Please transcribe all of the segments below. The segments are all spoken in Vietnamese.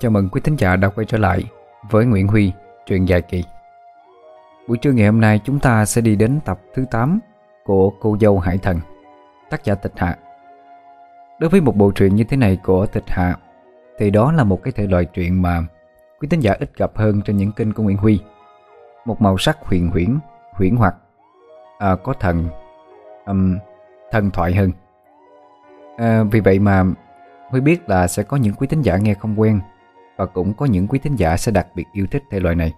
Chào mừng quý thính giả đã quay trở lại với Nguyễn Huy, truyện dài kỳ. Buổi trưa ngày hôm nay chúng ta sẽ đi đến tập thứ 8 của Cô Dâu Hải Thần Tác giả Tịch Hạ. Đối với một bộ truyện như thế này của Tịch Hạ Thì đó là một cái thể loại truyện mà quý thính giả ít gặp hơn trên những kênh của Nguyễn Huy. Một màu sắc huyền huyễn, huyễn hoặc à, Có thần, um, thần thoại hơn. À, Vì vậy mà Huy biết là sẽ có những quý thính giả nghe không quen. Và cũng có những quý thính giả sẽ đặc biệt yêu thích thể loại này.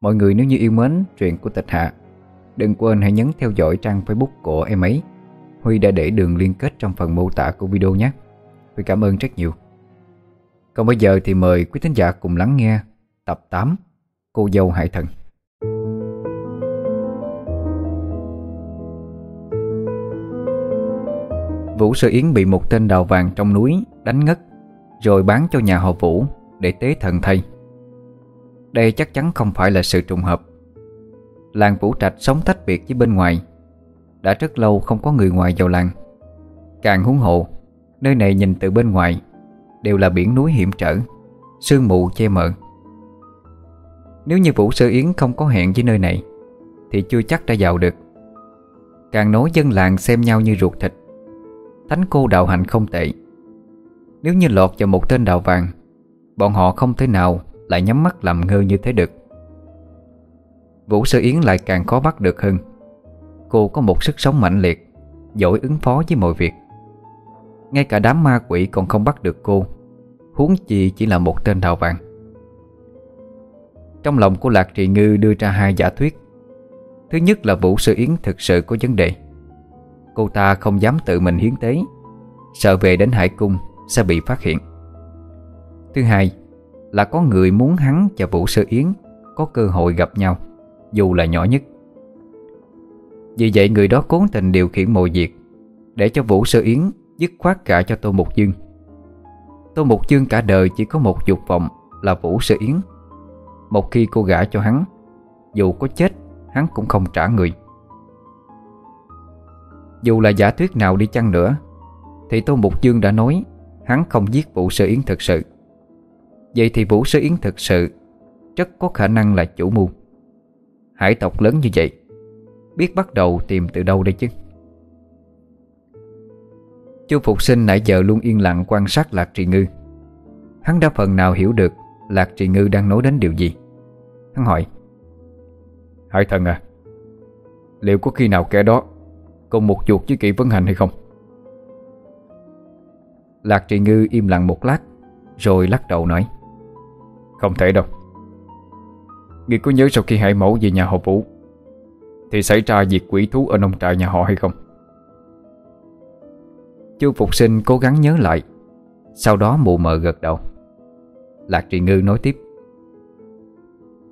Mọi người nếu như yêu mến truyện của Tịch Hạ, Đừng quên hãy nhấn theo dõi trang Facebook của em ấy. Huy đã để đường liên kết trong phần mô tả của video nhé. Huy cảm ơn rất nhiều. Còn bây giờ thì mời quý thính giả cùng lắng nghe Tập 8 Cô dâu Hải Thần. Vũ Sơ Yến bị một tên đào vàng trong núi đánh ngất. Rồi bán cho nhà họ Vũ để tế thần thay. Đây chắc chắn không phải là sự trùng hợp. Làng Vũ Trạch sống tách biệt với bên ngoài. Đã rất lâu không có người ngoài vào làng. Càng huống hộ Nơi này nhìn từ bên ngoài Đều là biển núi hiểm trở, Sương mù che mờ. Nếu như Vũ Sơ Yến không có hẹn với nơi này, Thì chưa chắc đã vào được. Càng nói dân làng xem nhau như ruột thịt, Thánh cô đạo hạnh không tệ. Nếu như lọt vào một tên đào vàng, Bọn họ không thể nào Lại nhắm mắt làm ngơ như thế được. Vũ Sơ Yến lại càng khó bắt được hơn. Cô có một sức sống mạnh liệt, Giỏi ứng phó với mọi việc. Ngay cả đám ma quỷ còn không bắt được cô, Huống chi chỉ là một tên đào vàng. Trong lòng của Lạc Trì Ngư đưa ra hai giả thuyết. Thứ nhất là Vũ Sơ Yến thực sự có vấn đề. Cô ta không dám tự mình hiến tế, Sợ về đến Hải Cung sẽ bị phát hiện. Thứ hai, là có người muốn hắn và Vũ Sơ Yến Có cơ hội gặp nhau, Dù là nhỏ nhất. Vì vậy người đó cố tình điều khiển mọi việc Để cho Vũ Sơ Yến Dứt khoát cả cho Tô Mục Dương. Tô Mục Dương cả đời chỉ có một dục vọng Là Vũ Sơ Yến. Một khi cô gả cho hắn, Dù có chết, Hắn cũng không trả người. Dù là giả thuyết nào đi chăng nữa, Thì Tô Mục Dương đã nói Hắn không giết Vũ Sơ Yến thực sự. Vậy thì Vũ Sơ Yến thực sự Rất có khả năng là chủ mưu. Hải tộc lớn như vậy, Biết bắt đầu tìm từ đâu đây chứ? Chu Phục Sinh nãy giờ luôn yên lặng quan sát Lạc Trì Ngư. Hắn đã phần nào hiểu được Lạc Trì Ngư đang nói đến điều gì. Hắn hỏi, Hải thần à Liệu có khi nào kẻ đó Cùng một chuột với kỵ vấn hành hay không? Lạc trì ngư im lặng một lát, Rồi lắc đầu nói, Không thể đâu. Ngươi có nhớ sau khi hải mẫu về nhà họ Vũ, Thì xảy ra việc quỷ thú ở nông trại nhà họ hay không? Chu Phục Sinh cố gắng nhớ lại, Sau đó mù mờ gật đầu. Lạc Trì Ngư nói tiếp,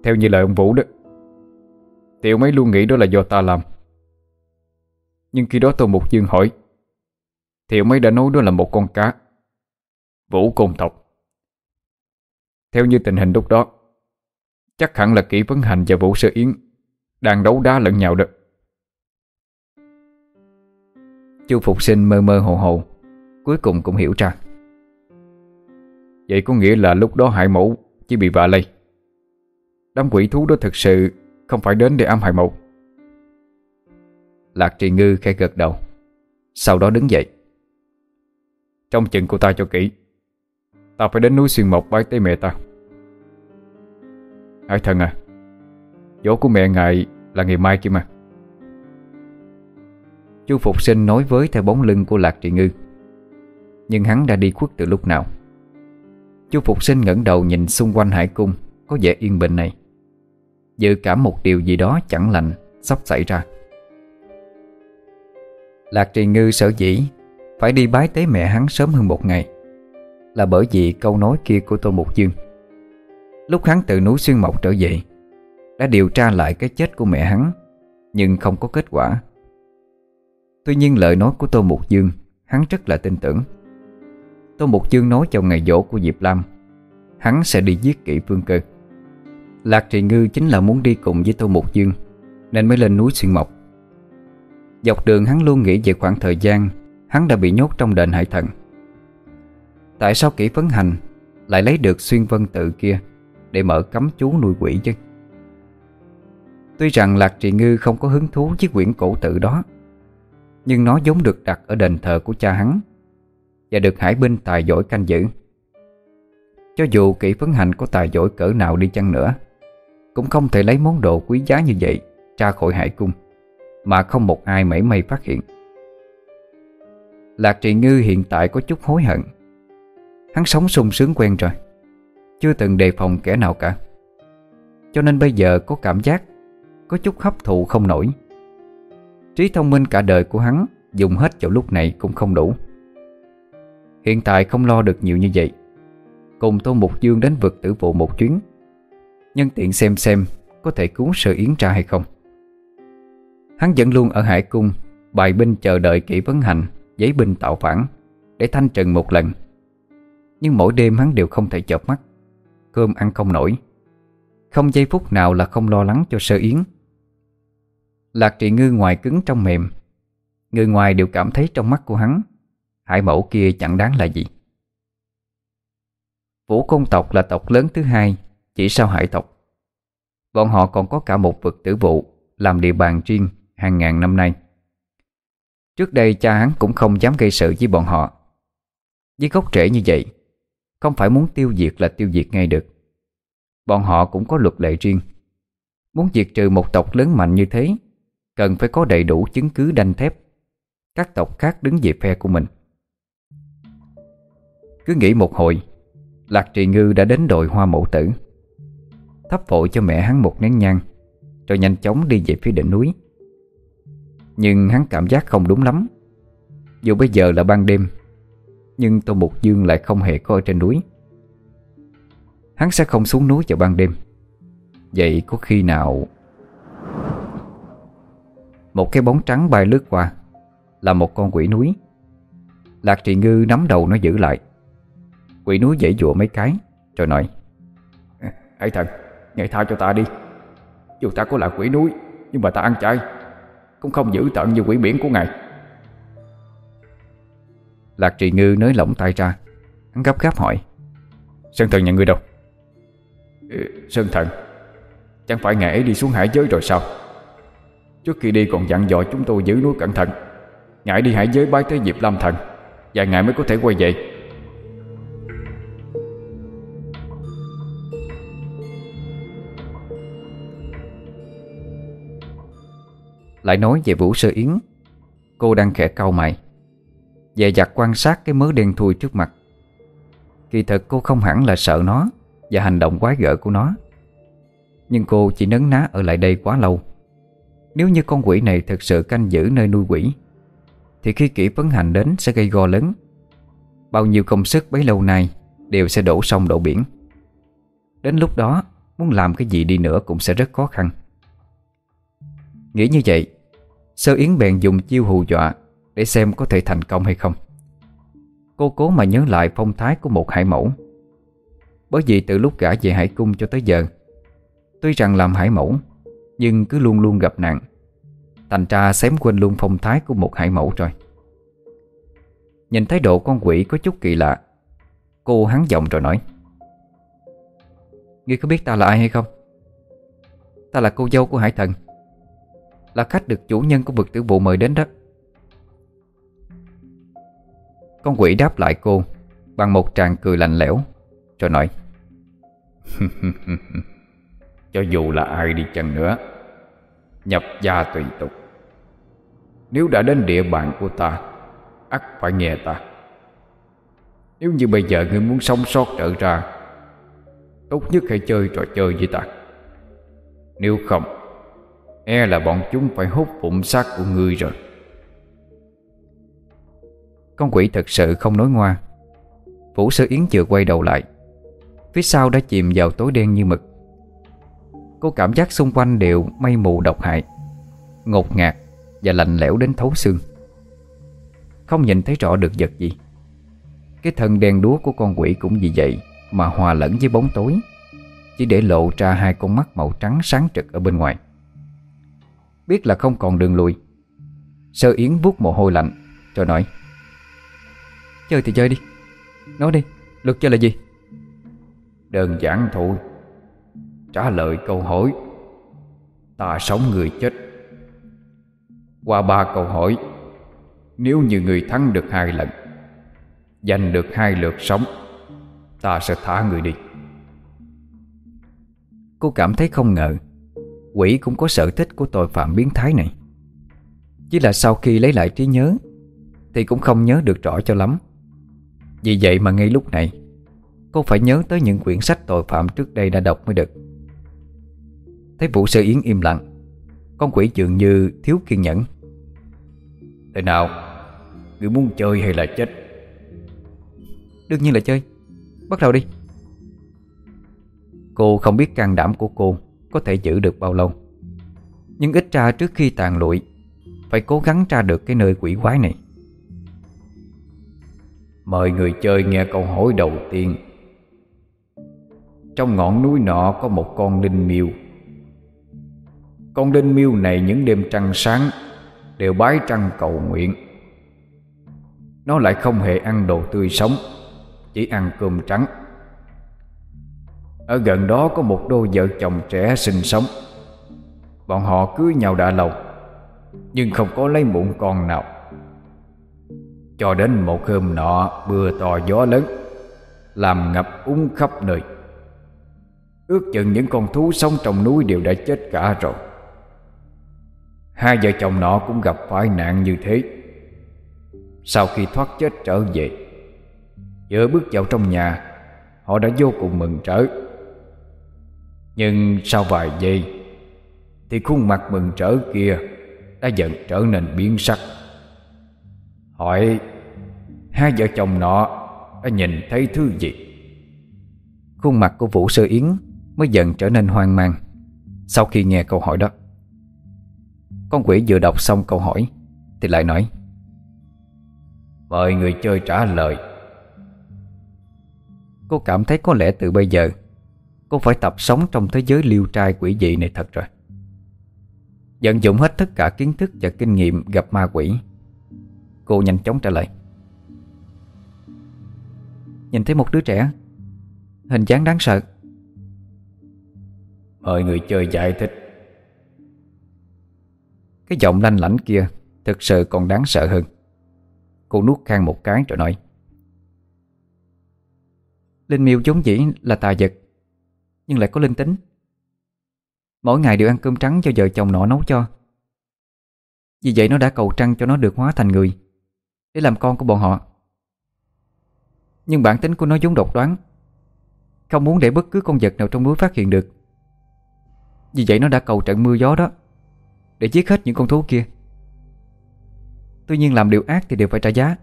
Theo như lời ông Vũ đó, Tiểu mấy luôn nghĩ đó là do ta làm. Nhưng khi đó Tô Mục Dương hỏi Thì ông ấy đã nói đó là một con cá Vũ côn tộc. Theo như tình hình lúc đó, Chắc hẳn là kỹ vấn hành và Vũ Sơ Yến Đang đấu đá lẫn nhau đó. Chu Phục Sinh mơ mơ hồ hồ, Cuối cùng cũng hiểu ra. Vậy có nghĩa là lúc đó hại mẫu Chỉ bị vạ lây. Đám quỷ thú đó thực sự Không phải đến để ám hại mẫu. Lạc trì ngư khẽ gật đầu, Sau đó đứng dậy. Trong chừng cô ta cho kỹ Ta phải đến núi xuyên mộc bái tế mẹ ta Hải thần à? Chỗ của mẹ ngài là ngày mai kia mà. Chú Phục sinh nói với theo bóng lưng của Lạc Trị Ngư. Nhưng hắn đã đi khuất từ lúc nào? Chú Phục sinh ngẩng đầu nhìn xung quanh hải cung, Có vẻ yên bình này. Dự cảm một điều gì đó chẳng lành Sắp xảy ra. Lạc Trì Ngư sở dĩ Phải đi bái tế mẹ hắn sớm hơn một ngày. Là bởi vì câu nói kia của Tô Mục Dương Lúc hắn từ núi Xuyên Mộc trở về, Đã điều tra lại cái chết của mẹ hắn, Nhưng không có kết quả. Tuy nhiên lời nói của Tô Mục Dương Hắn rất là tin tưởng. Tô Mục Dương nói trong ngày dỗ của Diệp Lam, Hắn sẽ đi giết kỹ phương cơ. Lạc Trì Ngư chính là muốn đi cùng với Tô Mục Dương Nên mới lên núi Xuyên Mộc. Dọc đường hắn luôn nghĩ về khoảng thời gian Hắn đã bị nhốt trong đền hải thần. Tại sao kỹ phấn hành Lại lấy được xuyên vân tự kia Để mở cấm chú nuôi quỷ chứ? Tuy rằng Lạc Trì Ngư không có hứng thú với quyển cổ tự đó, Nhưng nó giống được đặt ở đền thờ của cha hắn Và được hải binh tài giỏi canh giữ. Cho dù kỹ phấn hành có tài giỏi cỡ nào đi chăng nữa, Cũng không thể lấy món đồ quý giá như vậy Ra khỏi hải cung, Mà không một ai mảy may phát hiện. Lạc Trì Ngư hiện tại có chút hối hận. Hắn sống sung sướng quen rồi. Chưa từng đề phòng kẻ nào cả. Cho nên bây giờ có cảm giác, Có chút hấp thụ không nổi. Trí thông minh cả đời của hắn Dùng hết vào lúc này cũng không đủ. Hiện tại không lo được nhiều như vậy. Cùng Tô Mục Dương đến vực tử vụ một chuyến. Nhân tiện xem xem Có thể cứu sự Yến ra hay không. Hắn vẫn luôn ở Hải Cung, Bài binh chờ đợi kỹ vấn hành, Giấy binh tạo phản, Để thanh trừng một lần. Nhưng mỗi đêm hắn đều không thể chợp mắt. Cơm ăn không nổi. Không giây phút nào là không lo lắng cho sơ yến. Lạc trị ngư ngoài cứng trong mềm. Người ngoài đều cảm thấy trong mắt của hắn, Hải mẫu kia chẳng đáng là gì. Vũ công tộc là tộc lớn thứ hai, Chỉ sau hải tộc. Bọn họ còn có cả một vực tử vụ, Làm địa bàn riêng hàng ngàn năm nay. Trước đây cha hắn cũng không dám gây sự với bọn họ. Với gốc rễ như vậy không phải muốn tiêu diệt là tiêu diệt ngay được. Bọn họ cũng có luật lệ riêng. Muốn diệt trừ một tộc lớn mạnh như thế, Cần phải có đầy đủ chứng cứ đanh thép. Các tộc khác đứng về phe của mình. Cứ nghĩ một hồi, Lạc Trì Ngư đã đến đội hoa mẫu tử. Thắp vội cho mẹ hắn một nén nhang, Rồi nhanh chóng đi về phía đỉnh núi. Nhưng hắn cảm giác không đúng lắm. Dù bây giờ là ban đêm nhưng Tô Mục Dương lại không hề có ở trên núi. Hắn sẽ không xuống núi vào ban đêm. Vậy có khi nào Một cái bóng trắng bay lướt qua Là một con quỷ núi. Lạc trì ngư nắm đầu nó giữ lại. Quỷ núi dãy dụa mấy cái Rồi nói Hãy thần, ngài tha cho ta đi. Dù ta có là quỷ núi Nhưng mà ta ăn chay cũng không giữ tận như quỷ biển của ngài. Lạc trì ngư nới lỏng tay ra. Hắn gấp gáp hỏi Sơn thần nhà ngươi đâu? Ừ, Sơn thần. Chẳng phải ngày ấy đi xuống hải giới rồi sao? Trước khi đi còn dặn dò chúng tôi giữ núi cẩn thận. Ngại đi hải giới bái tới Diệp Lâm Thần. Vài ngày mới có thể quay về. Lại nói về Vũ Sơ Yến. Cô đang khẽ cau mày. Dè dặt quan sát cái mớ đen thui trước mặt. Kỳ thật cô không hẳn là sợ nó Và hành động quái gở của nó. Nhưng cô chỉ nấn ná ở lại đây quá lâu. Nếu như con quỷ này thực sự canh giữ nơi nuôi quỷ, Thì khi kỹ vấn hành đến sẽ gây go lớn. Bao nhiêu công sức bấy lâu nay Đều sẽ đổ sông đổ biển. Đến lúc đó, Muốn làm cái gì đi nữa cũng sẽ rất khó khăn. Nghĩ như vậy, Sơ Yến bèn dùng chiêu hù dọa để xem có thể thành công hay không. Cô cố mà nhớ lại phong thái của một hải mẫu. Bởi vì từ lúc gã về hải cung cho tới giờ, Tuy rằng làm hải mẫu, Nhưng cứ luôn luôn gặp nạn. Thành ra xém quên luôn phong thái của một hải mẫu rồi. Nhìn thái độ con quỷ có chút kỳ lạ, Cô hắn giọng rồi nói, Ngươi có biết ta là ai hay không? Ta là cô dâu của hải thần, là khách được chủ nhân của vực tử vụ mời đến đó. Con quỷ đáp lại cô, Bằng một tràng cười lạnh lẽo, Rồi nói, Cho dù là ai đi chăng nữa, Nhập gia tùy tục. Nếu đã đến địa bàn của ta, ắt phải nghe ta. Nếu như bây giờ ngươi muốn sống sót trở ra, Tốt nhất hãy chơi trò chơi với ta. Nếu không E là bọn chúng phải hút bụng xác của ngươi rồi. Con quỷ thật sự không nói ngoa. Vũ Sơ Yến chưa quay đầu lại. Phía sau đã chìm vào tối đen như mực. Cô cảm giác xung quanh đều mây mù độc hại, Ngột ngạt và lạnh lẽo đến thấu xương. Không nhìn thấy rõ được vật gì. Cái thân đen đúa của con quỷ cũng vì vậy Mà hòa lẫn với bóng tối, Chỉ để lộ ra hai con mắt màu trắng sáng trực ở bên ngoài. Biết là không còn đường lùi, Sơ Yến vuốt mồ hôi lạnh, Rồi nói Chơi thì chơi đi. Nói đi Luật chơi là gì? Đơn giản thôi. Trả lời câu hỏi. Ta sống người chết. Qua ba câu hỏi. Nếu như người thắng được hai lần Giành được hai lượt sống Ta sẽ thả người đi. Cô cảm thấy không ngờ Quỷ cũng có sở thích của tội phạm biến thái này. Chỉ là sau khi lấy lại trí nhớ Thì cũng không nhớ được rõ cho lắm vì vậy mà ngay lúc này, Cô phải nhớ tới những quyển sách tội phạm trước đây đã đọc mới được. Thấy Vũ Sơ Yến im lặng, Con quỷ dường như thiếu kiên nhẫn. Thế nào? Người muốn chơi hay là chết? Đương nhiên là chơi. Bắt đầu đi. Cô không biết can đảm của cô Có thể giữ được bao lâu. Nhưng ít ra trước khi tàn lụi, Phải cố gắng tra được cái nơi quỷ quái này. Mời người chơi nghe câu hỏi đầu tiên. Trong ngọn núi nọ có một con linh miêu. Con linh miêu này những đêm trăng sáng Đều bái trăng cầu nguyện. Nó lại không hề ăn đồ tươi sống, Chỉ ăn cơm trắng. Ở gần đó có một đôi vợ chồng trẻ sinh sống. Bọn họ cưới nhau đã lâu, Nhưng không có lấy muộn con nào. Cho đến một hôm nọ, Mưa to gió lớn, Làm ngập úng khắp nơi. Ước chừng những con thú sống trong núi đều đã chết cả rồi. Hai vợ chồng nọ cũng gặp phải nạn như thế. Sau khi thoát chết trở về Vừa bước vào trong nhà, Họ đã vô cùng mừng trở. Nhưng sau vài giây, Thì khuôn mặt mừng trở kia Đã dần trở nên biến sắc. Hỏi, Hai vợ chồng nọ Đã nhìn thấy thứ gì? Khuôn mặt của Vũ Sơ Yến Mới dần trở nên hoang mang Sau khi nghe câu hỏi đó. Con quỷ vừa đọc xong câu hỏi Thì lại nói, Mời người chơi trả lời. Cô cảm thấy có lẽ từ bây giờ Cô phải tập sống trong thế giới liêu trai quỷ dị này thật rồi. Vận dụng hết tất cả kiến thức và kinh nghiệm gặp ma quỷ Cô nhanh chóng trả lời. Nhìn thấy một đứa trẻ Hình dáng đáng sợ. Mời người chơi giải thích. Cái giọng lanh lảnh kia Thực sự còn đáng sợ hơn. Cô nuốt khang một cái rồi nói. Linh miêu giống dĩ là tà vật Nhưng lại có linh tính. Mỗi ngày đều ăn cơm trắng cho vợ chồng nọ nấu cho. Vì vậy nó đã cầu trăng cho nó được hóa thành người để làm con của bọn họ. Nhưng bản tính của nó vốn độc đoán, Không muốn để bất cứ con vật nào trong núi phát hiện được. Vì vậy nó đã cầu trận mưa gió đó, để giết hết những con thú kia. Tuy nhiên làm điều ác thì đều phải trả giá.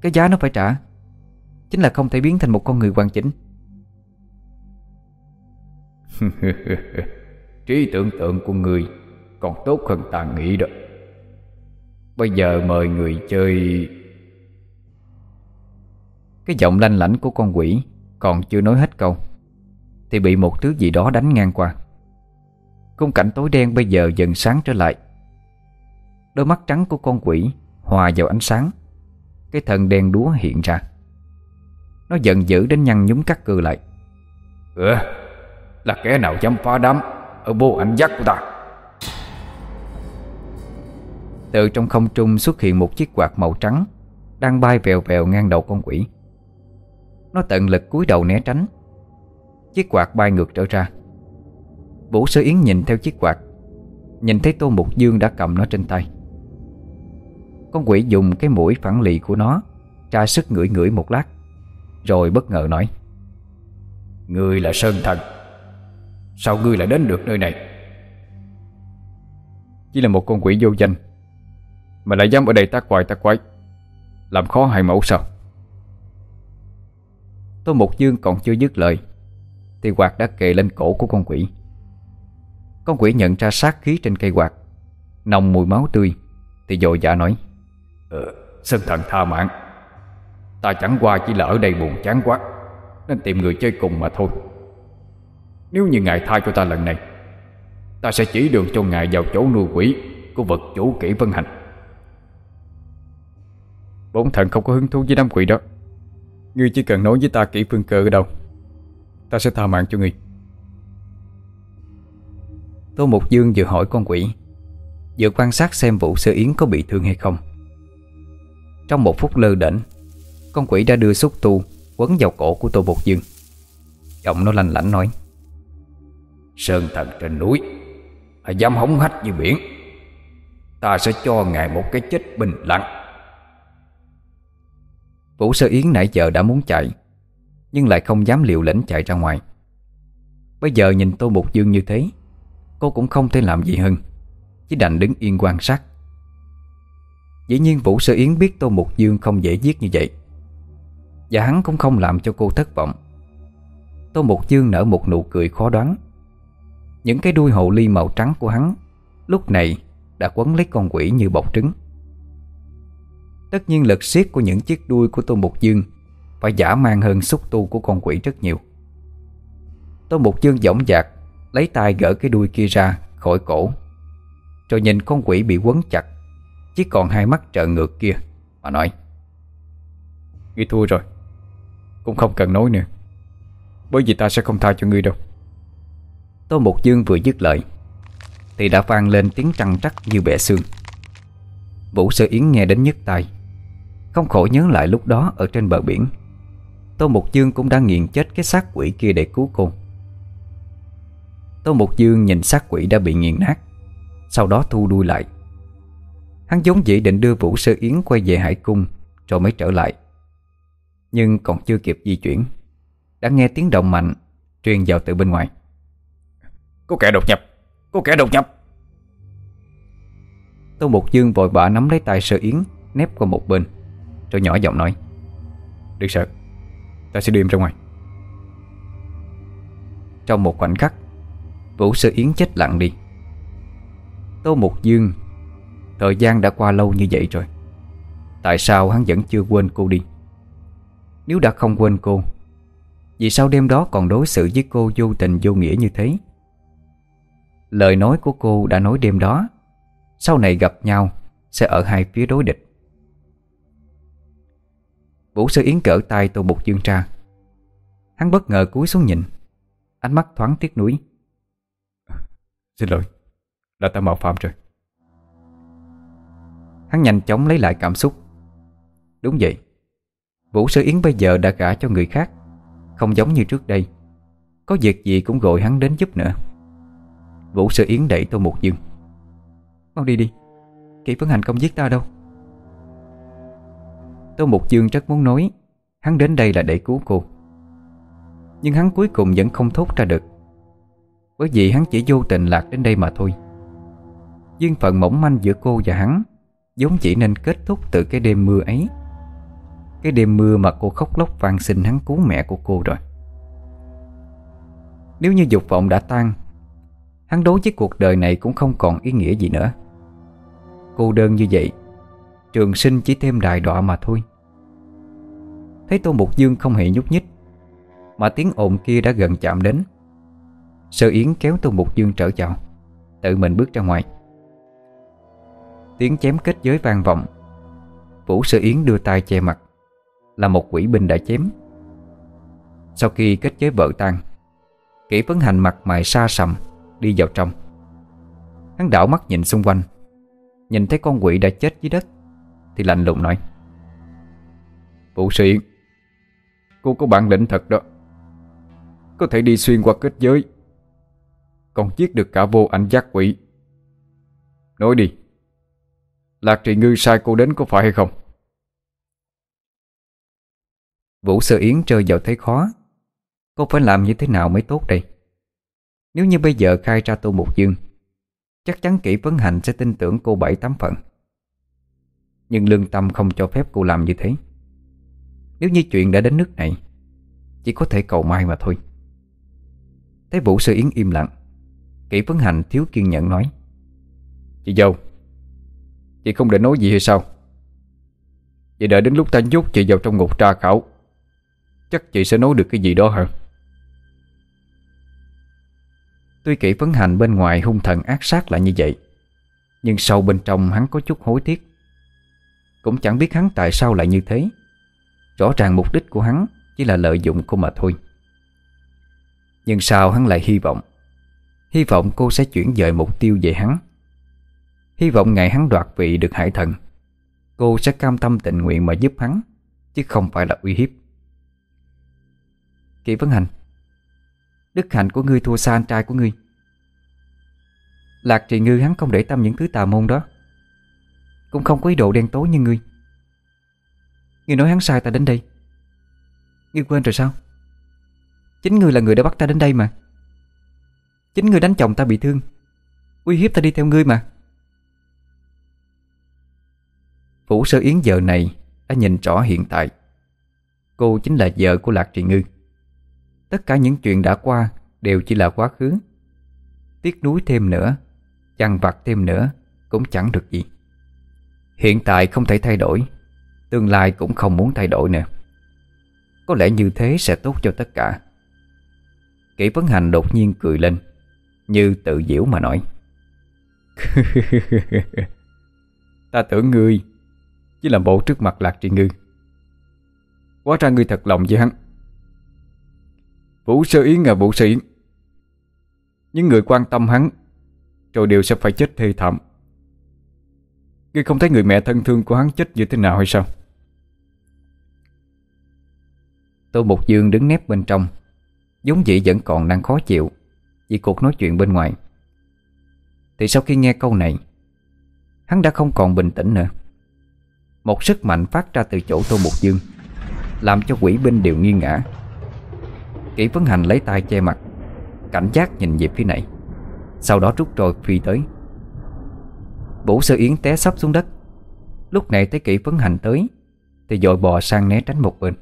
Cái giá nó phải trả, Chính là không thể biến thành một con người hoàn chỉnh. Trí tưởng tượng của người Còn tốt hơn ta nghĩ đó. Bây giờ mời người chơi. Cái giọng lanh lảnh của con quỷ Còn chưa nói hết câu, Thì bị một thứ gì đó đánh ngang qua. Khung cảnh tối đen bây giờ dần sáng trở lại. Đôi mắt trắng của con quỷ Hòa vào ánh sáng. Cái thần đen đúa hiện ra. Nó giận dữ đến nhăn nhúm cắt cư lại. Ừ Là kẻ nào dám phá đám Ở bố ảnh giác của ta? Từ trong không trung xuất hiện một chiếc quạt màu trắng Đang bay vèo vèo ngang đầu con quỷ. Nó tận lực cúi đầu né tránh. Chiếc quạt bay ngược trở ra. Vũ Sơ Yến nhìn theo chiếc quạt Nhìn thấy Tô Mục Dương đã cầm nó trên tay. Con quỷ dùng cái mũi phản lì của nó Tra sức ngửi ngửi một lát Rồi bất ngờ nói Ngươi là Sơn Thần. Sao ngươi lại đến được nơi này? Chỉ là một con quỷ vô danh mà lại dám ở đây tác quại tác quái. Làm khó hai mẫu sao? Tô Mục Dương còn chưa dứt lời Thì quạt đã kề lên cổ của con quỷ. Con quỷ nhận ra sát khí trên cây quạt Nồng mùi máu tươi Thì dội dạ nói Ờ, Sơn thần tha mạng. Ta chẳng qua chỉ là ở đây buồn chán quá Nên tìm người chơi cùng mà thôi. Nếu như ngài tha cho ta lần này Ta sẽ chỉ đường cho ngài vào chỗ nuôi quỷ Của vật chủ kỹ vân hành bốn thần không có hứng thú với đám quỷ đó. Ngươi chỉ cần nói với ta kỹ phương cơ ở đâu, Ta sẽ tha mạng cho ngươi. Tô Mục Dương vừa hỏi con quỷ, Vừa quan sát xem vụ sơ yến có bị thương hay không. Trong một phút lơ đễnh, Con quỷ đã đưa xúc tu Quấn vào cổ của Tô Mục Dương. Giọng nó lành lảnh nói, Sơn thần trên núi, Hãy dám hống hách như biển. Ta sẽ cho ngài một cái chết bình lặng. Vũ Sơ Yến nãy giờ đã muốn chạy, Nhưng lại không dám liều lĩnh chạy ra ngoài. Bây giờ nhìn Tô Mục Dương như thế, Cô cũng không thể làm gì hơn, Chỉ đành đứng yên quan sát. Dĩ nhiên Vũ Sơ Yến biết Tô Mục Dương không dễ giết như vậy, Và hắn cũng không làm cho cô thất vọng. Tô Mục Dương nở một nụ cười khó đoán. Những cái đuôi hồ ly màu trắng của hắn Lúc này đã quấn lấy con quỷ như bọc trứng. Tất nhiên lực siết của những chiếc đuôi của Tô Mục Dương Phải giả mang hơn xúc tu của con quỷ rất nhiều. Tô Mục Dương dõng dạc, Lấy tay gỡ cái đuôi kia ra khỏi cổ, Rồi nhìn con quỷ bị quấn chặt, Chỉ còn hai mắt trợn ngược kia, Mà nói, Ngươi thua rồi, Cũng không cần nói nữa, Bởi vì ta sẽ không tha cho ngươi đâu. Tô Mục Dương vừa dứt lời, Thì đã vang lên tiếng trăng trắc như bẻ xương. Vũ Sơ Yến nghe đến nhức tai không khỏi nhớ lại lúc đó ở trên bờ biển. Tô Mục Dương cũng đã nghiền chết cái xác quỷ kia để cứu cô. Tô Mục Dương nhìn xác quỷ đã bị nghiền nát Sau đó thu đuôi lại. Hắn giống dĩ định đưa Vũ Sơ Yến quay về Hải Cung Rồi mới trở lại. Nhưng còn chưa kịp di chuyển Đã nghe tiếng động mạnh Truyền vào từ bên ngoài. Có kẻ đột nhập Có kẻ đột nhập. Tô Mục Dương vội vã nắm lấy tay Sơ Yến Nép qua một bên rồi nhỏ giọng nói Đừng sợ, Ta sẽ đưa em ra ngoài. Trong một khoảnh khắc, Vũ Sơ Yến chết lặng đi. Tô Mục Dương, Thời gian đã qua lâu như vậy rồi. Tại sao hắn vẫn chưa quên cô đi? Nếu đã không quên cô, Vì sao đêm đó còn đối xử với cô vô tình vô nghĩa như thế? Lời nói của cô đã nói đêm đó, Sau này gặp nhau Sẽ ở hai phía đối địch. Vũ Sơ Yến cỡ tay Tô Mục Dương ra. Hắn bất ngờ cúi xuống nhìn. Ánh mắt thoáng tiếc nuối. Xin lỗi Là ta mạo phạm rồi. Hắn nhanh chóng lấy lại cảm xúc. Đúng vậy. Vũ Sơ Yến bây giờ đã gả cho người khác. Không giống như trước đây. Có việc gì cũng gọi hắn đến giúp nữa. Vũ Sơ Yến đẩy Tô Mục Dương. Mau đi đi. Kỷ Phấn Hành không giết ta đâu Tô Mục Dương rất muốn nói, Hắn đến đây là để cứu cô. Nhưng hắn cuối cùng vẫn không thốt ra được, Bởi vì hắn chỉ vô tình lạc đến đây mà thôi. Duyên phận mỏng manh giữa cô và hắn giống chỉ nên kết thúc từ cái đêm mưa ấy. Cái đêm mưa mà cô khóc lóc van xin hắn cứu mẹ của cô rồi. Nếu như dục vọng đã tan, Hắn đối với cuộc đời này cũng không còn ý nghĩa gì nữa. Cô đơn như vậy Trường sinh chỉ thêm đài đọa mà thôi. Thấy Tô Mục Dương không hề nhúc nhích, Mà tiếng ồn kia đã gần chạm đến. Sơ Yến kéo Tô Mục Dương trở vào, Tự mình bước ra ngoài. Tiếng chém kết giới vang vọng. Vũ Sơ Yến đưa tay che mặt, Là một quỷ binh đã chém. Sau khi kết giới vỡ tan Kỷ vấn hành mặt mày xa sầm Đi vào trong. Hắn đảo mắt nhìn xung quanh, Nhìn thấy con quỷ đã chết dưới đất. Thì lạnh lùng nói, Vũ sĩ, Cô có bản lĩnh thật đó. Có thể đi xuyên qua kết giới, Còn giết được cả vô ảnh giác quỷ. Nói đi, Lạc trì ngư sai cô đến có phải hay không? Vũ Sơ Yến rơi vào thế khó. Cô phải làm như thế nào mới tốt đây? Nếu như bây giờ khai ra Tô Mục Dương, Chắc chắn kỹ vấn hành sẽ tin tưởng cô bảy tám phần. Nhưng lương tâm không cho phép cô làm như thế. Nếu như chuyện đã đến nước này, Chỉ có thể cầu mai mà thôi. Thấy Vũ Sơ Yến im lặng. Kỷ vấn hành thiếu kiên nhẫn nói, Chị dâu, Chị không để nói gì hay sao? Vậy đợi đến lúc ta nhốt chị vào trong ngục tra khảo, Chắc chị sẽ nói được cái gì đó hả? Tuy kỹ vấn hành bên ngoài hung thần ác sát là như vậy, Nhưng sâu bên trong hắn có chút hối tiếc. Cũng chẳng biết hắn tại sao lại như thế. Rõ ràng mục đích của hắn Chỉ là lợi dụng cô mà thôi. Nhưng sao hắn lại hy vọng? Hy vọng cô sẽ chuyển dời mục tiêu về hắn. Hy vọng ngày hắn đoạt vị được hải thần, Cô sẽ cam tâm tình nguyện mà giúp hắn, Chứ không phải là uy hiếp. Kỷ Vấn Hành, Đức hạnh của ngươi thua xa anh trai của ngươi. Lạc trì ngư hắn không để tâm những thứ tà môn đó. Cũng không có ý đồ đen tối như ngươi. Ngươi nói hắn sai ta đến đây. Ngươi quên rồi sao? Chính ngươi là người đã bắt ta đến đây mà. Chính ngươi đánh chồng ta bị thương. Uy hiếp ta đi theo ngươi mà. Vũ Sơ Yến giờ này đã nhìn rõ hiện tại. Cô chính là vợ của Lạc Trị Ngư. Tất cả những chuyện đã qua đều chỉ là quá khứ. Tiếc nuối thêm nữa Chăn vặt thêm nữa Cũng chẳng được gì. Hiện tại không thể thay đổi. Tương lai cũng không muốn thay đổi nữa Có lẽ như thế sẽ tốt cho tất cả. Kỷ Vấn Hành đột nhiên cười lên, Như tự diễu mà nói. Ta tưởng ngươi Chỉ là bộ trước mặt lạc trị ngư. Quá ra ngươi thật lòng với hắn. Vũ Sơ Yến à Vũ Sơ Yến. Những người quan tâm hắn Rồi đều sẽ phải chết thê thảm. Ngươi không thấy người mẹ thân thương của hắn chết như thế nào hay sao? Tô Mục Dương đứng nép bên trong. Giống dĩ vẫn còn đang khó chịu Vì cuộc nói chuyện bên ngoài. Thì sau khi nghe câu này, Hắn đã không còn bình tĩnh nữa. Một sức mạnh phát ra từ chỗ Tô Mục Dương, Làm cho quỷ binh đều nghiêng ngã Kỷ Vấn Hành lấy tay che mặt, Cảnh giác nhìn về phía này. Sau đó rút rồi phi tới. Vũ Sơ Yến té sắp xuống đất. Lúc này thấy kỹ Vấn Hành tới, Thì dội bò sang né tránh một bên.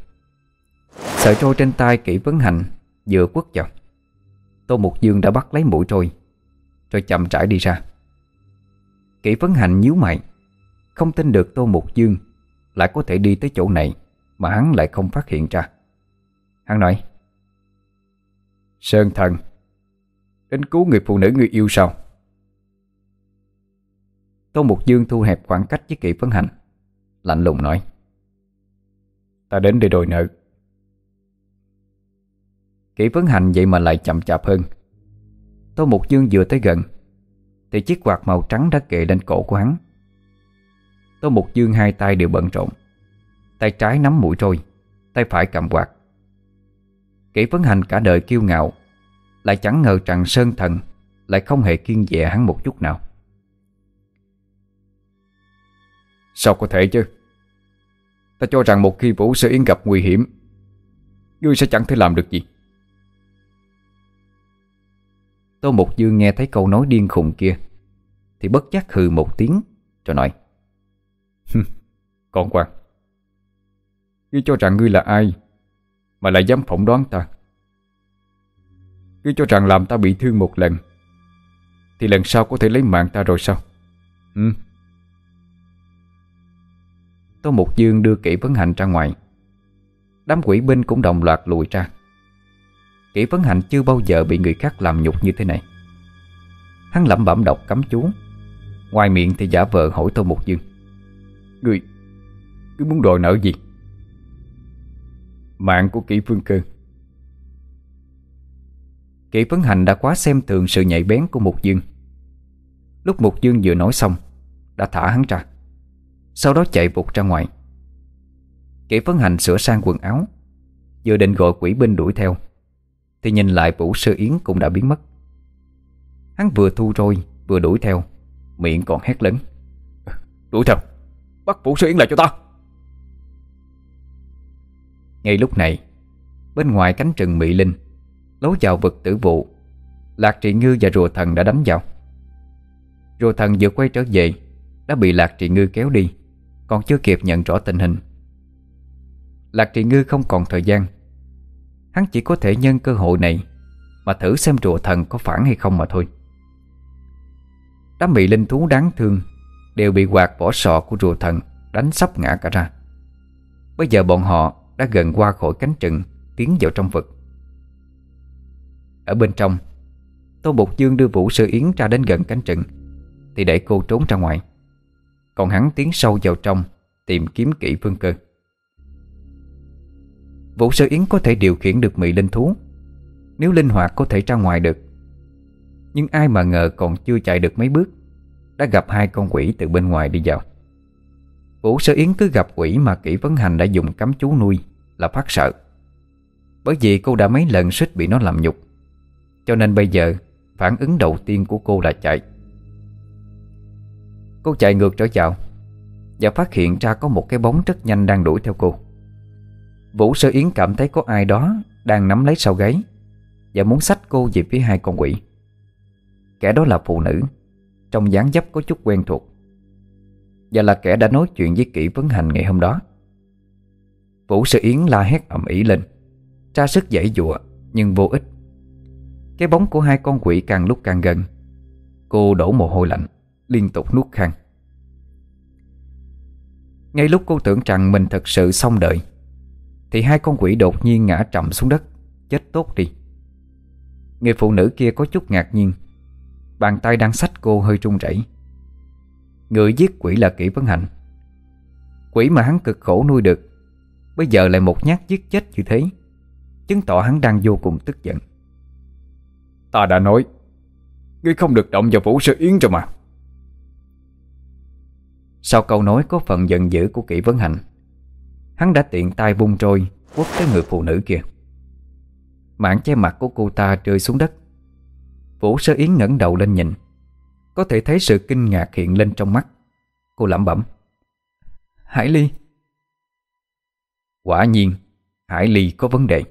Sợi trôi trên tay kỹ Vấn Hành Vừa quất vào. Tô Mục Dương đã bắt lấy mũi trôi, Rồi chậm rãi đi ra. Kỷ Vấn Hành nhíu mày, Không tin được Tô Mục Dương Lại có thể đi tới chỗ này Mà hắn lại không phát hiện ra. Hắn nói, Sơn thần, Đến cứu người phụ nữ người yêu sao? Tô Mục Dương thu hẹp khoảng cách với kỵ phấn Hành, Lạnh lùng nói, Ta đến để đòi nợ. Kỷ phấn Hành vậy mà lại chậm chạp hơn. Tô Mục Dương vừa tới gần, Thì chiếc quạt màu trắng đã kệ lên cổ của hắn. Tô Mục Dương hai tay đều bận rộn, Tay trái nắm mũi trôi, Tay phải cầm quạt. Kỷ phấn Hành cả đời kiêu ngạo, Lại chẳng ngờ rằng Sơn Thần Lại không hề kiên dè hắn một chút nào. Sao có thể chứ? Ta cho rằng một khi Vũ Sư Yến gặp nguy hiểm, Ngươi sẽ chẳng thể làm được gì. Tô Mục Dương nghe thấy câu nói điên khùng kia, Thì bất giác hừ một tiếng, Rồi nói Con quan Ngươi cho rằng ngươi là ai Mà lại dám phỏng đoán ta? Ngươi cho rằng làm ta bị thương một lần, Thì lần sau có thể lấy mạng ta rồi sao? Ừ Tô Mục Dương đưa kỹ vấn hành ra ngoài. Đám quỷ binh cũng đồng loạt lùi ra. Kỷ Vấn Hạnh chưa bao giờ bị người khác làm nhục như thế này. Hắn lẩm bẩm đọc cấm chú. Ngoài miệng thì giả vờ hỏi Tô Mục Dương. Người Ngươi muốn đòi nợ gì? Mạng của kỷ phương cơ. Kỷ Vấn Hành đã quá xem thường sự nhạy bén của Mục Dương. Lúc Mục Dương vừa nói xong Đã thả hắn ra Sau đó chạy vụt ra ngoài. Kỷ Vấn Hành sửa sang quần áo Vừa định gọi quỷ binh đuổi theo thì nhìn lại Vũ Sơ Yến cũng đã biến mất. Hắn vừa thu roi Vừa đuổi theo Miệng còn hét lớn. Đuổi theo Bắt Vũ Sơ Yến lại cho ta. Ngay lúc này Bên ngoài cánh rừng Mỹ Linh Lối vào vực tử vụ Lạc Trị Ngư và Rùa Thần đã đánh vào. Rùa Thần vừa quay trở về Đã bị Lạc Trị Ngư kéo đi còn chưa kịp nhận rõ tình hình. Lạc Trị Ngư không còn thời gian. Hắn chỉ có thể nhân cơ hội này Mà thử xem rùa thần có phản hay không mà thôi. Đám bị linh thú đáng thương Đều bị quạt vỏ sọ của rùa thần Đánh sắp ngã cả ra. Bây giờ bọn họ đã gần qua khỏi cánh trừng, Tiến vào trong vực. Ở bên trong, Tô Bột Dương đưa Vũ Sư Yến ra đến gần cánh trừng, Thì để cô trốn ra ngoài. Còn hắn tiến sâu vào trong, Tìm kiếm kỹ phương cơ. Vũ Sơ Yến có thể điều khiển được mị linh thú. Nếu linh hoạt có thể ra ngoài được. Nhưng ai mà ngờ còn chưa chạy được mấy bước, Đã gặp hai con quỷ từ bên ngoài đi vào. Vũ Sơ Yến cứ gặp quỷ mà kỹ vấn hành đã dùng cắm chú nuôi Là phát sợ. Bởi vì cô đã mấy lần suýt bị nó làm nhục. Cho nên bây giờ, Phản ứng đầu tiên của cô là chạy. Cô chạy ngược trở vào Và phát hiện ra có một cái bóng rất nhanh đang đuổi theo cô. Vũ Sơ Yến cảm thấy có ai đó Đang nắm lấy sau gáy Và muốn xách cô về phía hai con quỷ. Kẻ đó là phụ nữ, Trong dáng dấp có chút quen thuộc Và là kẻ đã nói chuyện với kỹ vấn hành ngày hôm đó. Vũ Sơ Yến la hét ầm ĩ lên Tra sức dãy dụa Nhưng vô ích. Cái bóng của hai con quỷ càng lúc càng gần, Cô đổ mồ hôi lạnh. Liên tục nuốt khăn Ngay lúc cô tưởng rằng mình thật sự xong đợi Thì hai con quỷ đột nhiên ngã trầm xuống đất, Chết tốt đi. Người phụ nữ kia có chút ngạc nhiên, Bàn tay đang sách cô hơi run rẩy. Người giết quỷ là kỹ vấn hạnh. Quỷ mà hắn cực khổ nuôi được, Bây giờ lại một nhát giết chết như thế, Chứng tỏ hắn đang vô cùng tức giận. Ta đã nói, Ngươi không được động vào vũ sơ yến rồi mà. Sau câu nói có phần giận dữ của kỹ vấn hành, Hắn đã tiện tay bung trôi Quất tới người phụ nữ kia. Mạng che mặt của cô ta rơi xuống đất. Vũ sơ yến ngẩng đầu lên nhìn, Có thể thấy sự kinh ngạc hiện lên trong mắt. Cô lẩm bẩm, Hải Ly. Quả nhiên, Hải Ly có vấn đề.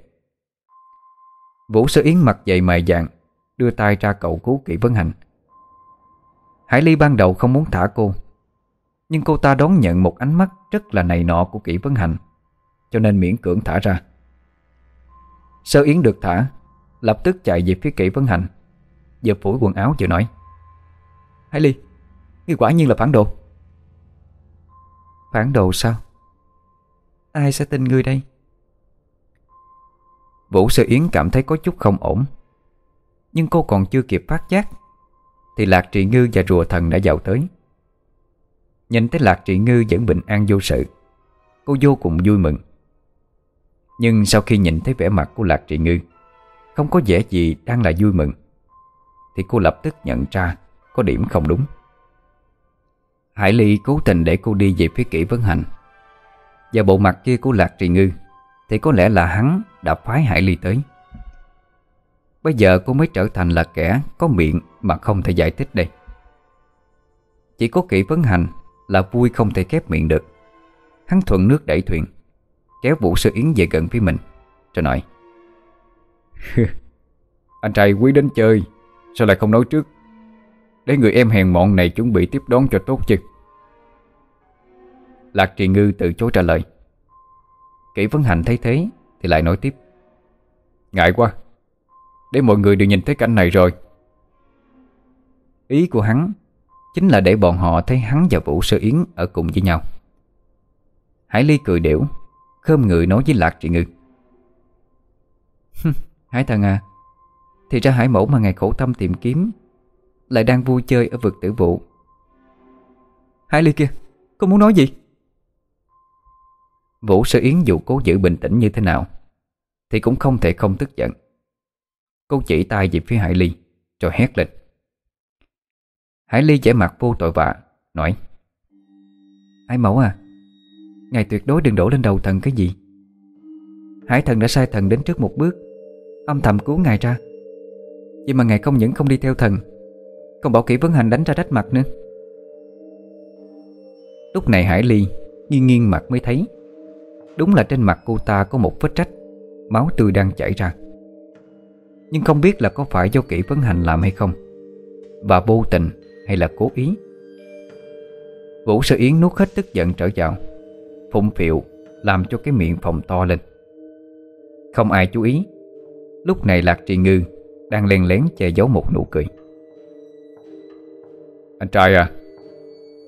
Vũ sơ yến mặt dày mày dạn, Đưa tay ra cậu cứu kỹ vấn hành. Hải Ly ban đầu không muốn thả cô nhưng cô ta đón nhận một ánh mắt Rất là này nọ của kỹ vấn hành. Cho nên miễn cưỡng thả ra. Sơ Yến được thả, Lập tức chạy về phía kỹ vấn hành. Giờ phủi quần áo vừa nói Hải Ly Ngươi quả nhiên là phản đồ. Phản đồ sao? Ai sẽ tin ngươi đây? Vũ Sơ Yến cảm thấy có chút không ổn. Nhưng cô còn chưa kịp phát giác, Thì Lạc Trị Ngư và rùa thần đã vào tới. Nhìn thấy Lạc Trị Ngư vẫn bình an vô sự. Cô vô cùng vui mừng. Nhưng sau khi nhìn thấy vẻ mặt của Lạc Trị Ngư, Không có vẻ gì đang là vui mừng. Thì cô lập tức nhận ra Có điểm không đúng. Hải Ly cố tình để cô đi về phía kỹ vấn hành. Và bộ mặt kia của Lạc Trì Ngư Thì có lẽ là hắn đã phái Hải Ly tới. Bây giờ cô mới trở thành là kẻ có miệng mà không thể giải thích đây. Chỉ có kỹ vấn hành là vui không thể khép miệng được. Hắn thuận nước đẩy thuyền, Kéo Vũ sư Yến về gần phía mình, Rồi nói, Anh trai quý đến chơi, Sao lại không nói trước? Để người em hèn mọn này chuẩn bị tiếp đón cho tốt chứ. Lạc Trì Ngư từ chối trả lời. Kỷ Vấn Hành thấy thế Thì lại nói tiếp, Ngại quá, Để mọi người đều nhìn thấy cảnh này rồi. Ý của hắn Chính là để bọn họ thấy hắn và Vũ Sơ Yến Ở cùng với nhau. Hải Ly cười điểu Khơm người nói với Lạc Trị Ngư. Hải thần à Thì ra hải mẫu mà ngày khổ tâm tìm kiếm Lại đang vui chơi ở vực tử vụ Hải Ly kia Cô muốn nói gì? Vũ Sơ Yến dù cố giữ bình tĩnh như thế nào Thì cũng không thể không tức giận. Cô chỉ tay về phía Hải Ly, Rồi hét lên. Hải Ly vẻ mặt vô tội vạ, Nói Hải mẫu à Ngài tuyệt đối đừng đổ lên đầu thần cái gì. Hải thần đã sai thần đến trước một bước, Âm thầm cứu ngài ra. Vậy mà ngài không những không đi theo thần, Còn bảo kỹ vấn hành đánh ra rách mặt nữa. Lúc này Hải Ly nghiêng nghiêng mặt mới thấy, Đúng là trên mặt cô ta có một vết rách, Máu tươi đang chảy ra. Nhưng không biết là có phải do kỹ vấn hành làm hay không. Và vô tình hay là cố ý? Vũ Sơ Yến nuốt hết tức giận trở vào Phụng phiệu Làm cho cái miệng phòng to lên. Không ai chú ý, Lúc này Lạc Trì Ngư Đang len lén che giấu một nụ cười. Anh trai à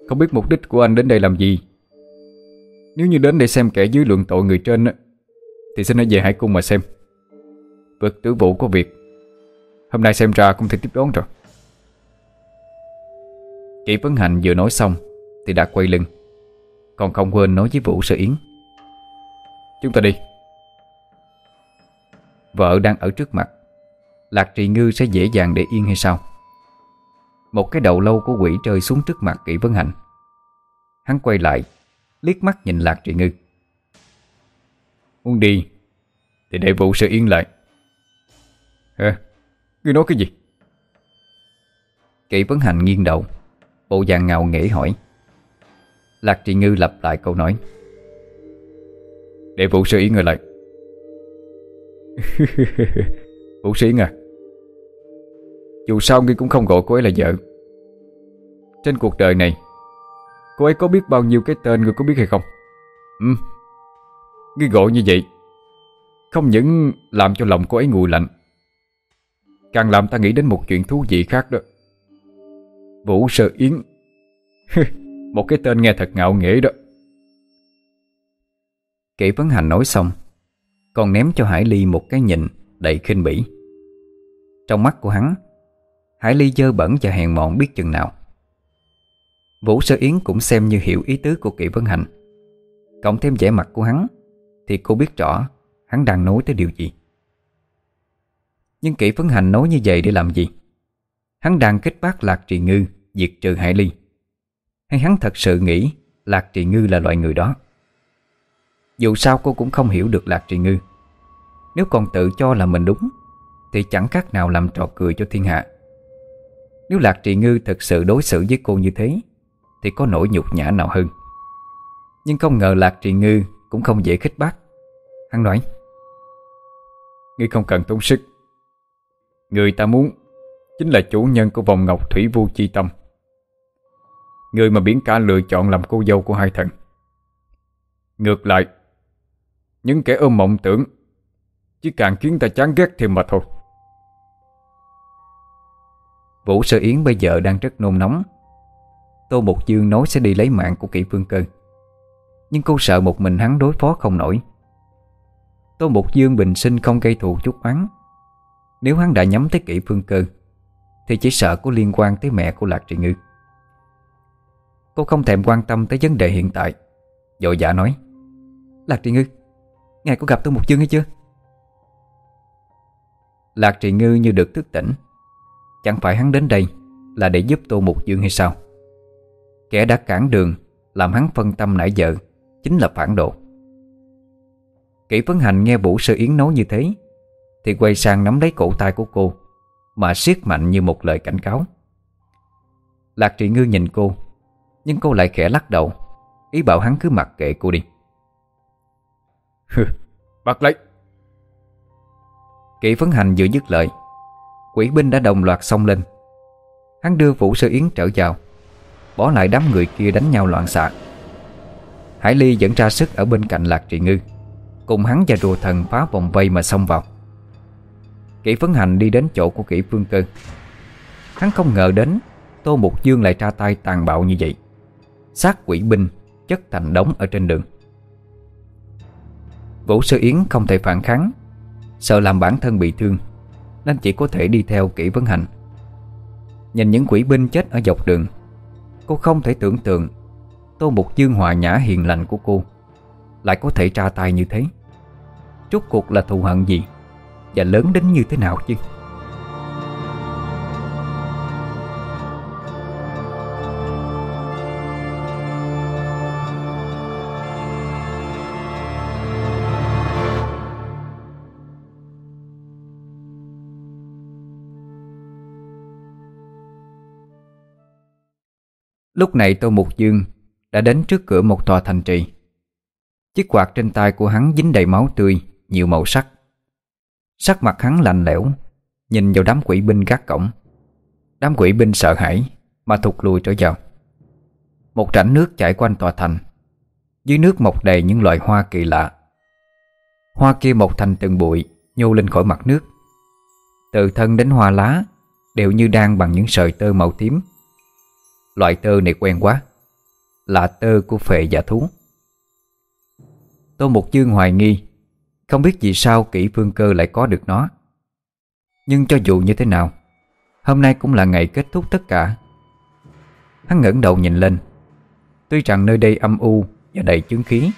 Không biết mục đích của anh đến đây làm gì? Nếu như đến để xem kẻ dưới luận tội người trên Thì xin hãy về Hải Cung mà xem. Vực tử vụ có việc, Hôm nay xem ra cũng thể tiếp đón rồi. Kỷ Vấn Hành vừa nói xong Thì đã quay lưng. Còn không quên nói với Vũ Sơ Yến. Chúng ta đi. Vợ đang ở trước mặt. Lạc Trì Ngư sẽ dễ dàng để yên hay sao? Một cái đầu lâu của quỷ rơi xuống trước mặt Kỷ vấn hành. Hắn quay lại, Liếc mắt nhìn Lạc Trì Ngư. Muốn đi Thì để Vũ Sơ Yến lại. Hả? Ngươi nói cái gì? Kỵ vấn hành nghiêng đầu. Bộ dạng ngạo nghễ hỏi. Lạc Trị Ngư lặp lại câu nói. Để vụ sư ý người lại. Vũ sĩ à Dù sao ngươi cũng không gọi cô ấy là vợ. Trên cuộc đời này, Cô ấy có biết bao nhiêu cái tên ngươi có biết hay không? Ừ Ngươi gọi như vậy, Không những làm cho lòng cô ấy nguội lạnh, Càng làm ta nghĩ đến một chuyện thú vị khác đó. Vũ Sơ Yến. Một cái tên nghe thật ngạo nghễ đó. Kỷ Vấn Hành nói xong, Còn ném cho Hải Ly một cái nhìn đầy khinh bỉ. Trong mắt của hắn, Hải Ly dơ bẩn và hèn mọn biết chừng nào. Vũ Sơ Yến cũng xem như hiểu ý tứ của Kỷ Vấn Hành. Cộng thêm vẻ mặt của hắn, Thì cô biết rõ Hắn đang nói tới điều gì. Nhưng Kỷ Vấn Hành nói như vậy để làm gì? Hắn đang kết bác Lạc Trì Ngư, Diệt trừ Hải Ly. Hay hắn thật sự nghĩ Lạc Trì Ngư là loại người đó? Dù sao cô cũng không hiểu được Lạc Trì Ngư. Nếu còn tự cho là mình đúng, Thì chẳng khác nào làm trò cười cho thiên hạ. Nếu Lạc Trì Ngư thật sự đối xử với cô như thế, Thì có nỗi nhục nhã nào hơn? Nhưng không ngờ Lạc Trì Ngư Cũng không dễ khích bác. Hắn nói, Ngươi không cần tốn sức. Người ta muốn Chính là chủ nhân của vòng ngọc thủy vu chi tâm. Người mà biển cả lựa chọn làm cô dâu của hai thần. Ngược lại, Những kẻ ôm mộng tưởng Chỉ càng khiến ta chán ghét thêm mà thôi. Vũ Sơ Yến bây giờ đang rất nôn nóng. Tô Mục Dương nói sẽ đi lấy mạng của kỵ phương cơ. Nhưng cô sợ một mình hắn đối phó không nổi. Tô Mục Dương bình sinh không gây thù chút oán. Nếu hắn đã nhắm tới kỵ phương cơ thì chỉ sợ có liên quan tới mẹ của Lạc Trị Ngư. Cô không thèm quan tâm tới vấn đề hiện tại. Dội dạ nói, Lạc Trị Ngư, Ngài có gặp tôi một chương hay chưa? Lạc Trị Ngư như được thức tỉnh. Chẳng phải hắn đến đây Là để giúp Tô Mục Dương hay sao? Kẻ đã cản đường, Làm hắn phân tâm nãy giờ, Chính là phản độ. Kỷ Vấn Hành nghe Vũ Sư Yến nói như thế, Thì quay sang nắm lấy cổ tay của cô mà siết mạnh như một lời cảnh cáo. Lạc Trị Ngư nhìn cô Nhưng cô lại khẽ lắc đầu Ý bảo hắn cứ mặc kệ cô đi. Bắt lấy Kỷ Vấn Hành vừa dứt lời Quỷ binh đã đồng loạt xông lên. Hắn đưa Vũ Sư Yến trở vào Bỏ lại đám người kia đánh nhau loạn xạ. Hải Ly vẫn ra sức ở bên cạnh Lạc Trị Ngư Cùng hắn và rùa thần phá vòng vây mà xông vào Kỷ Phấn Hành đi đến chỗ của Kỷ Phương Cơ. Hắn không ngờ đến Tô Mục Dương lại ra tay tàn bạo như vậy. Sát quỷ binh chất thành đống ở trên đường. Vũ Sư Yến không thể phản kháng, Sợ làm bản thân bị thương, Nên chỉ có thể đi theo Kỷ Vấn Hành. Nhìn những quỷ binh chết ở dọc đường, Cô không thể tưởng tượng Tô Mục Dương hòa nhã hiền lành của cô Lại có thể tra tay như thế. Rốt cuộc là thù hận gì? Và lớn đến như thế nào chứ Lúc này Tô Mục Dương đã đến trước cửa một tòa thành trì. Chiếc quạt trên tay của hắn dính đầy máu tươi, nhiều màu sắc. Sắc mặt hắn lạnh lẽo, nhìn vào đám quỷ binh gác cổng. Đám quỷ binh sợ hãi mà thụt lùi trở vào. Một rãnh nước chảy quanh tòa thành. Dưới nước mọc đầy những loại hoa kỳ lạ. Hoa kia mọc thành từng bụi, nhô lên khỏi mặt nước. Từ thân đến hoa lá đều như đang bằng những sợi tơ màu tím Loại tơ này quen quá Là tơ của phệ giả thú Tô Mục Dương hoài nghi không biết vì sao kỹ phương cơ lại có được nó. Nhưng cho dù như thế nào, Hôm nay cũng là ngày kết thúc tất cả. Hắn ngẩng đầu nhìn lên. Tuy rằng nơi đây âm u và đầy chứng khí,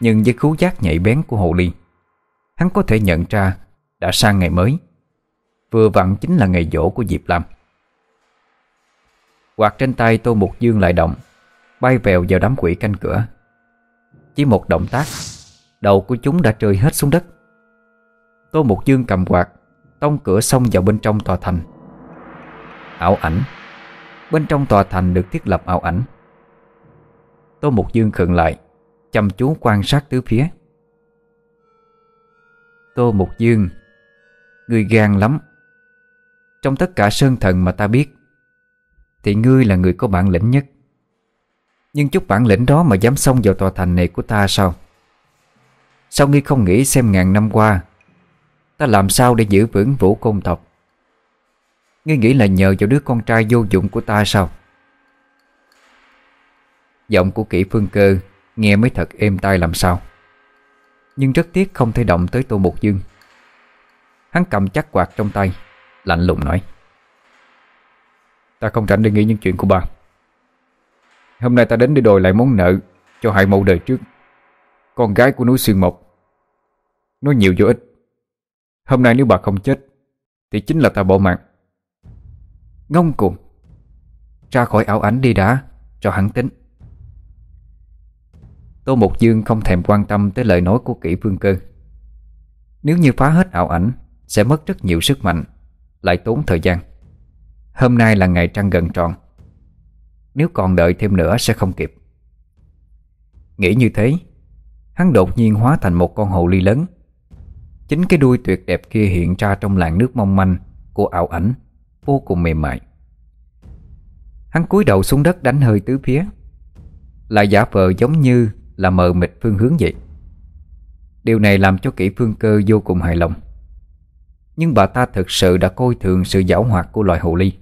Nhưng với khú giác nhạy bén của hồ ly, Hắn có thể nhận ra đã sang ngày mới. Vừa vặn chính là ngày dỗ của Diệp Lam. Quạt trên tay Tô Mục Dương lại động, Bay vèo vào đám quỷ canh cửa. Chỉ một động tác Đầu của chúng đã rơi hết xuống đất. Tô Mục Dương cầm quạt, Tông cửa xông vào bên trong tòa thành. Ảo ảnh. Bên trong tòa thành được thiết lập ảo ảnh. Tô Mục Dương khựng lại, Chăm chú quan sát tứ phía. Tô Mục Dương. Ngươi gan lắm. Trong tất cả sơn thần mà ta biết, Thì ngươi là người có bản lĩnh nhất. Nhưng chút bản lĩnh đó mà dám xông vào tòa thành này của ta sao? Sao Nghi không nghĩ xem ngàn năm qua, Ta làm sao để giữ vững vũ công tộc? Ngươi nghĩ là nhờ vào đứa con trai vô dụng của ta sao? Giọng của kỹ phương cơ Nghe mới thật êm tai làm sao. Nhưng rất tiếc không thể động tới Tô Mục Dương. Hắn cầm chắc quạt trong tay, Lạnh lùng nói. Ta không rảnh để nghĩ những chuyện của bà. Hôm nay ta đến để đòi lại món nợ Cho hai mẫu đời trước. Con gái của núi Xuyên Mộc. Nói nhiều vô ích. Hôm nay nếu bà không chết, Thì chính là ta bỏ mạng. Ngông cuồng. Ra khỏi ảo ảnh đi đã, Cho hắn tính. Tô Mục Dương không thèm quan tâm Tới lời nói của kỹ vương cơ. Nếu như phá hết ảo ảnh, Sẽ mất rất nhiều sức mạnh, Lại tốn thời gian. Hôm nay là ngày trăng gần tròn. Nếu còn đợi thêm nữa sẽ không kịp. Nghĩ như thế Hắn đột nhiên hóa thành một con hồ ly lớn. Chính cái đuôi tuyệt đẹp kia hiện ra trong làn nước mong manh Của ảo ảnh, Vô cùng mềm mại. Hắn cúi đầu xuống đất đánh hơi tứ phía. Lại giả vờ giống như là mờ mịt phương hướng vậy. Điều này làm cho kỹ phương cơ vô cùng hài lòng. Nhưng bà ta thực sự đã coi thường sự giảo hoạt của loài hồ ly.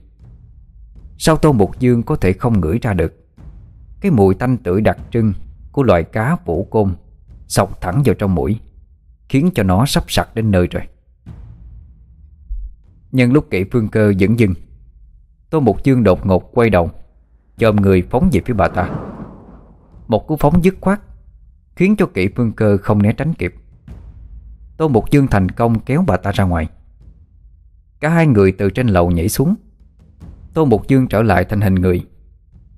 Sao Tô Mục Dương có thể không ngửi ra được Cái mùi tanh tưởi đặc trưng Của loài cá vũ côn Sọc thẳng vào trong mũi, Khiến cho nó sắp sặc đến nơi rồi. Nhân lúc kỹ phương cơ dẫn dừng Tô Mục Dương đột ngột quay đầu, Chồm người phóng về phía bà ta. Một cú phóng dứt khoát, Khiến cho kỹ phương cơ không né tránh kịp. Tô Mục Dương thành công kéo bà ta ra ngoài. Cả hai người từ trên lầu nhảy xuống. Tô Mục Dương trở lại thành hình người,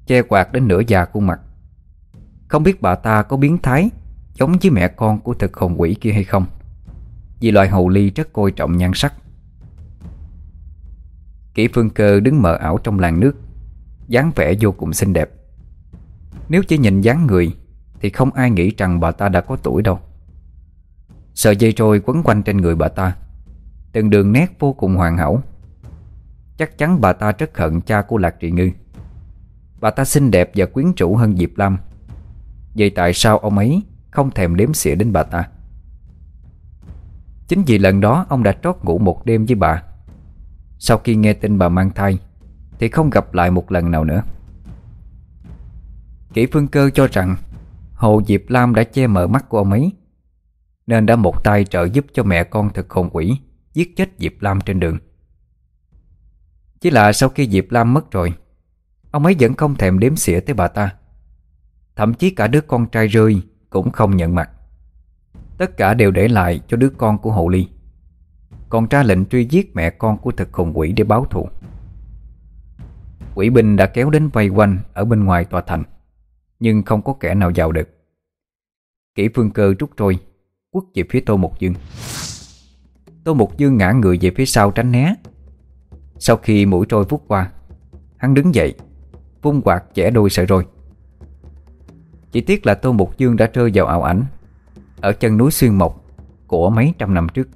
Che quạt đến nửa già khuôn mặt. Không biết bà ta có biến thái Giống với mẹ con của thực hồn quỷ kia hay không? Vì loài hầu ly rất coi trọng nhan sắc. Kỷ phương cơ đứng mờ ảo trong làn nước, dáng vẻ vô cùng xinh đẹp. Nếu chỉ nhìn dáng người, Thì không ai nghĩ rằng bà ta đã có tuổi đâu. Sợi dây trôi quấn quanh trên người bà ta, Từng đường nét vô cùng hoàn hảo. Chắc chắn bà ta rất hận cha của Lạc Trị Ngư. Bà ta xinh đẹp và quyến rũ hơn Diệp Lam. Vậy tại sao ông ấy không thèm đếm xỉa đến bà ta. Chính vì lần đó, ông đã trót ngủ một đêm với bà. Sau khi nghe tin bà mang thai, Thì không gặp lại một lần nào nữa. Kỷ phương cơ cho rằng Hồ Diệp Lam đã che mờ mắt của ông ấy, Nên đã một tay trợ giúp cho mẹ con thực hồn quỷ Giết chết Diệp Lam trên đường. Chỉ là sau khi Diệp Lam mất rồi, Ông ấy vẫn không thèm đếm xỉa tới bà ta. Thậm chí cả đứa con trai rơi cũng không nhận mặt. Tất cả đều để lại cho đứa con của Hồ Ly. Còn ra lệnh truy giết mẹ con của thực hồn quỷ để báo thù. Quỷ binh đã kéo đến vây quanh ở bên ngoài tòa thành, Nhưng không có kẻ nào vào được. Kỷ phương cơ rút trôi, Quất về phía Tô Mục Dương. Tô Mục Dương ngã người về phía sau tránh né. Sau khi mũi trôi vút qua, Hắn đứng dậy, Vung quạt chẻ đôi sợi roi chỉ tiếc là Tô Mục Dương đã rơi vào ảo ảnh Ở chân núi Xuyên Mộc Của mấy trăm năm trước.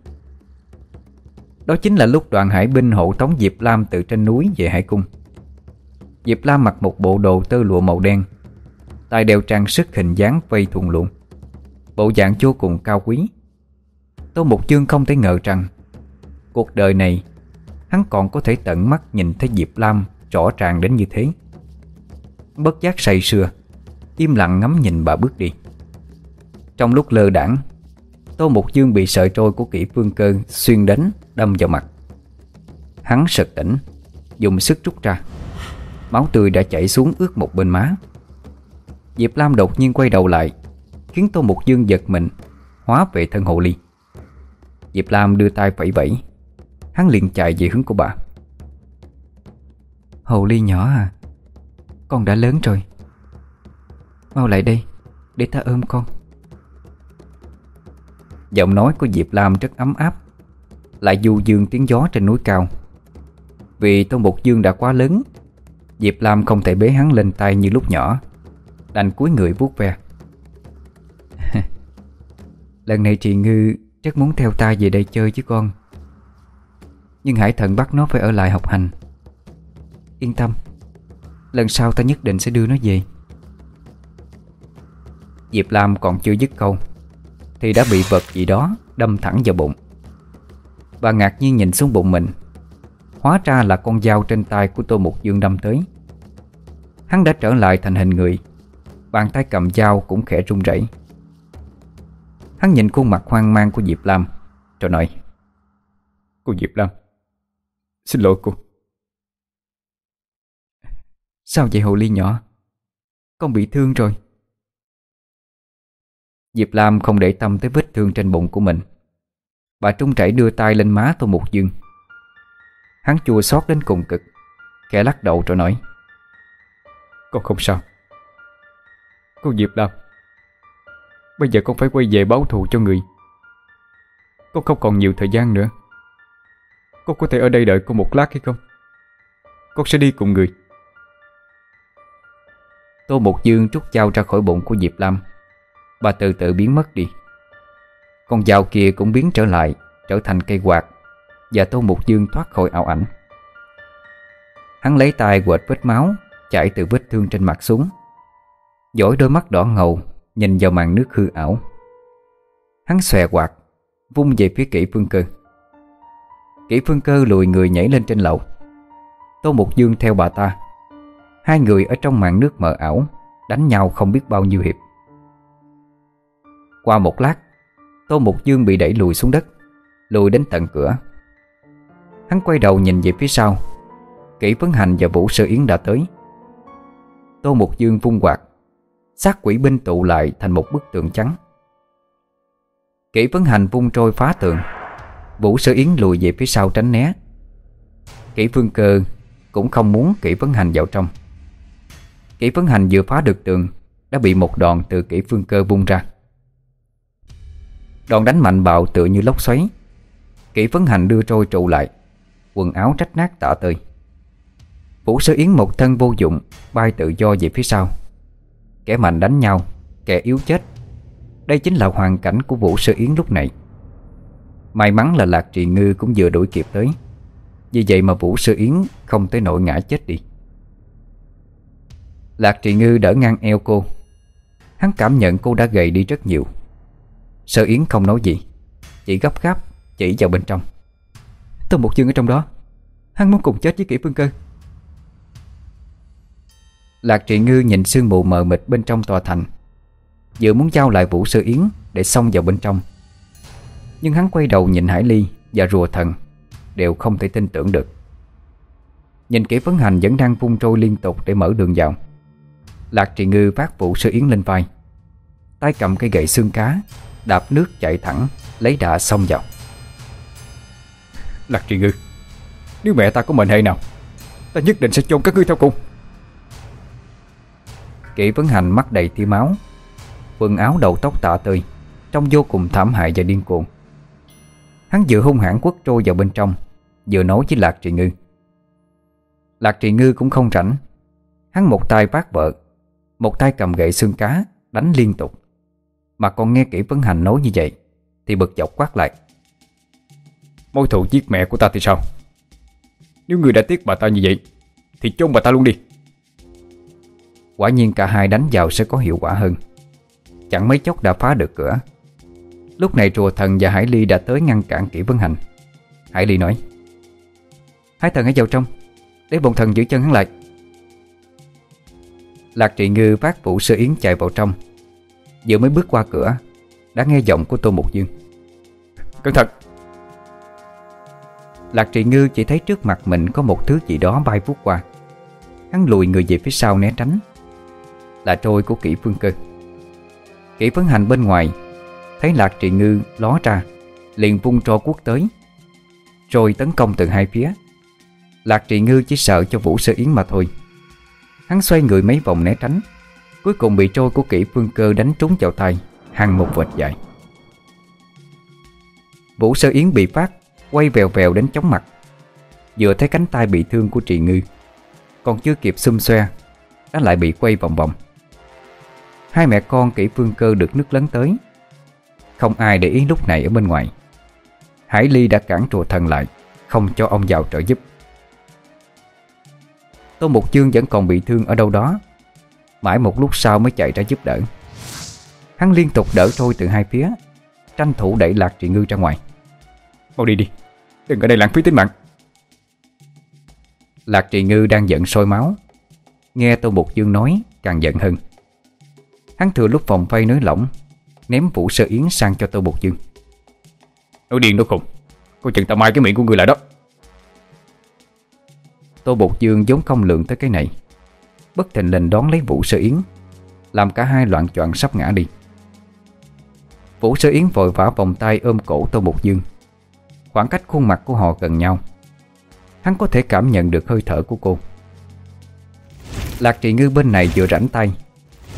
Đó chính là lúc đoàn hải binh hộ tống Diệp Lam từ trên núi về hải cung. Diệp Lam mặc một bộ đồ tơ lụa màu đen, tay đeo trang sức hình dáng vây thuần luộn Bộ dạng vô cùng cao quý. Tô Mục Dương không thể ngờ rằng Cuộc đời này Hắn còn có thể tận mắt nhìn thấy Diệp Lam Rõ ràng đến như thế. Bất giác say sưa Im lặng ngắm nhìn bà bước đi. Trong lúc lơ đảng Tô Mục Dương bị sợi trôi của kỹ phương cơ Xuyên đến, đâm vào mặt. Hắn sực tỉnh, Dùng sức rút ra. Máu tươi đã chảy xuống ướt một bên má. Diệp Lam đột nhiên quay đầu lại, Khiến Tô Mục Dương giật mình, Hóa về thân hồ ly. Diệp Lam đưa tay vẫy vẫy Hắn liền chạy về hướng của bà. Hồ ly nhỏ à Con đã lớn rồi. Mau lại đây, Để ta ôm con. Giọng nói của Diệp Lam rất ấm áp, Lại du dương tiếng gió trên núi cao. Vì Tôn Bột Dương đã quá lớn, Diệp Lam không thể bế hắn lên tay như lúc nhỏ, Đành cúi người vuốt ve. Lần này Trì Ngư Chắc muốn theo ta về đây chơi chứ con. Nhưng Hải Thần bắt nó phải ở lại học hành. Yên tâm, Lần sau ta nhất định sẽ đưa nó về. Diệp Lam còn chưa dứt câu Thì đã bị vật gì đó đâm thẳng vào bụng. Và ngạc nhiên nhìn xuống bụng mình. Hóa ra là con dao trên tay của Tô Mục Dương đâm tới. Hắn đã trở lại thành hình người Bàn tay cầm dao cũng khẽ run rẩy. Hắn nhìn khuôn mặt hoang mang của Diệp Lam Rồi nói Cô Diệp Lam Xin lỗi cô. Sao vậy hồ ly nhỏ? Con bị thương rồi Diệp Lam không để tâm tới vết thương trên bụng của mình. Bà trung chảy đưa tay lên má Tô Mục Dương. Hắn chua xót đến cùng cực Khẽ lắc đầu rồi nói Con không sao. Cô Diệp Lam Bây giờ con phải quay về báo thù cho người. Con không còn nhiều thời gian nữa. Con có thể ở đây đợi cô một lát hay không? Con sẽ đi cùng người. Tô Mục Dương trút dao ra khỏi bụng của Diệp Lam Bà từ từ biến mất đi. Con dao kia cũng biến trở lại, Trở thành cây quạt, Và Tô Mục Dương thoát khỏi ảo ảnh. Hắn lấy tay quệt vết máu, Chảy từ vết thương trên mặt xuống. Dõi đôi mắt đỏ ngầu, Nhìn vào màn nước hư ảo. Hắn xòe quạt, Vung về phía kỹ phương cơ. Kỹ phương cơ lùi người nhảy lên trên lầu. Tô Mục Dương theo bà ta. Hai người ở trong màn nước mờ ảo, Đánh nhau không biết bao nhiêu hiệp. Qua một lát, Tô Mục Dương bị đẩy lùi xuống đất, Lùi đến tận cửa. Hắn quay đầu nhìn về phía sau Kỷ Vấn Hành và Vũ Sơ Yến đã tới. Tô Mục Dương vung quạt, sát quỷ binh tụ lại thành một bức tường trắng. Kỷ Vấn Hành vung trôi phá tường, Vũ Sơ Yến lùi về phía sau tránh né. Kỷ Phương Cơ cũng không muốn Kỷ Vấn Hành vào trong. Kỷ Vấn Hành vừa phá được tường, Đã bị một đòn từ Kỷ Phương Cơ vung ra. Đòn đánh mạnh bạo tựa như lốc xoáy. Kỷ phấn Hành đưa trôi trụ lại, Quần áo trách nát tả tơi. Vũ Sơ Yến một thân vô dụng, Bay tự do về phía sau. Kẻ mạnh đánh nhau, Kẻ yếu chết. Đây chính là hoàn cảnh của Vũ Sơ Yến lúc này. May mắn là Lạc Trì Ngư cũng vừa đuổi kịp tới. Vì vậy mà Vũ Sơ Yến không tới nỗi ngã chết đi. Lạc Trì Ngư đỡ ngang eo cô. Hắn cảm nhận cô đã gầy đi rất nhiều. Sơ Yến không nói gì. Chỉ gấp gáp chỉ vào bên trong. Tôi Mục Dương ở trong đó. Hắn muốn cùng chết với kỹ phương cơ. Lạc Trị Ngư nhìn sương mù mờ mịt bên trong tòa thành. Dự muốn giao lại Vũ Sơ Yến Để xông vào bên trong. Nhưng hắn quay đầu nhìn Hải Ly Và rùa thần, Đều không thể tin tưởng được. Nhìn kỹ phấn hành vẫn đang vung trôi liên tục Để mở đường vào. Lạc Trị Ngư vác Vũ Sơ Yến lên vai. Tay cầm cây gậy xương cá Đạp nước chạy thẳng, Lấy đà xông vào. Lạc trì Ngư, Nếu mẹ ta có mệnh hệ nào, Ta nhất định sẽ chôn các ngươi theo cùng. Kỷ Vấn Hành mắt đầy tia máu, Quần áo đầu tóc tạ tơi, Trông vô cùng thảm hại và điên cuồng. Hắn vừa hung hãn quất trôi vào bên trong, Vừa nói với Lạc Trì Ngư. Lạc Trì Ngư cũng không rảnh. Hắn một tay vác vợ, Một tay cầm gậy xương cá, Đánh liên tục. Mà còn nghe kỹ Vấn Hành nói như vậy, Thì bực dọc quát lại. Mối thù giết mẹ của ta thì sao? Nếu người đã tiếc bà ta như vậy, Thì chôn bà ta luôn đi. Quả nhiên cả hai đánh vào sẽ có hiệu quả hơn. Chẳng mấy chốc đã phá được cửa. Lúc này rùa thần và Hải Ly đã tới ngăn cản kỹ vấn Hành. Hải Ly nói Hải thần hãy vào trong, Để bọn thần giữ chân hắn lại. Lạc trị ngư phát vụ sơ yến chạy vào trong. Vừa mới bước qua cửa Đã nghe giọng của Tô Mục Dương. Cẩn thận. Lạc trị ngư chỉ thấy trước mặt mình Có một thứ gì đó bay vút qua. Hắn lùi người về phía sau né tránh. Là trôi của kỹ phương cơ. Kỹ phấn hành bên ngoài Thấy lạc trị ngư ló ra Liền vung tro quốc tới. Rồi tấn công từ hai phía. Lạc Trị Ngư chỉ sợ cho Vũ Sơ Yến mà thôi. Hắn xoay người mấy vòng né tránh Cuối cùng bị trôi của kỹ phương cơ đánh trúng vào tay Hằng một vệt dài. Vũ Sơ Yến bị phát, Quay vèo vèo đến chóng mặt. Vừa thấy cánh tay bị thương của Trị Ngư, Còn chưa kịp xum xoe Đã lại bị quay vòng vòng. Hai mẹ con kỹ phương cơ được nước lấn tới. Không ai để ý lúc này ở bên ngoài. Hải Ly đã cản trùa thần lại, Không cho ông vào trợ giúp. Tô Mục chương vẫn còn bị thương ở đâu đó Mãi một lúc sau mới chạy ra giúp đỡ. Hắn liên tục đỡ trôi từ hai phía Tranh thủ đẩy Lạc Trị Ngư ra ngoài. Mau đi đi Đừng ở đây lãng phí tính mạng. Lạc Trị Ngư đang giận sôi máu. Nghe Tô Mục Dương nói càng giận hơn. Hắn thừa lúc vòng vây nới lỏng Ném vũ sơ yến sang cho Tô Mục Dương. Nói điên đó khùng Cô chừng tao mai cái miệng của người lại đó. Tô Bột Dương vốn không lượng tới cái này Bất thình lình đón lấy Vũ Sơ Yến. Làm cả hai loạn choạng sắp ngã đi. Vũ Sơ Yến vội vã vòng tay ôm cổ Tô Bột Dương. Khoảng cách khuôn mặt của họ gần nhau. Hắn có thể cảm nhận được hơi thở của cô. Lạc Trị Ngư bên này vừa rảnh tay,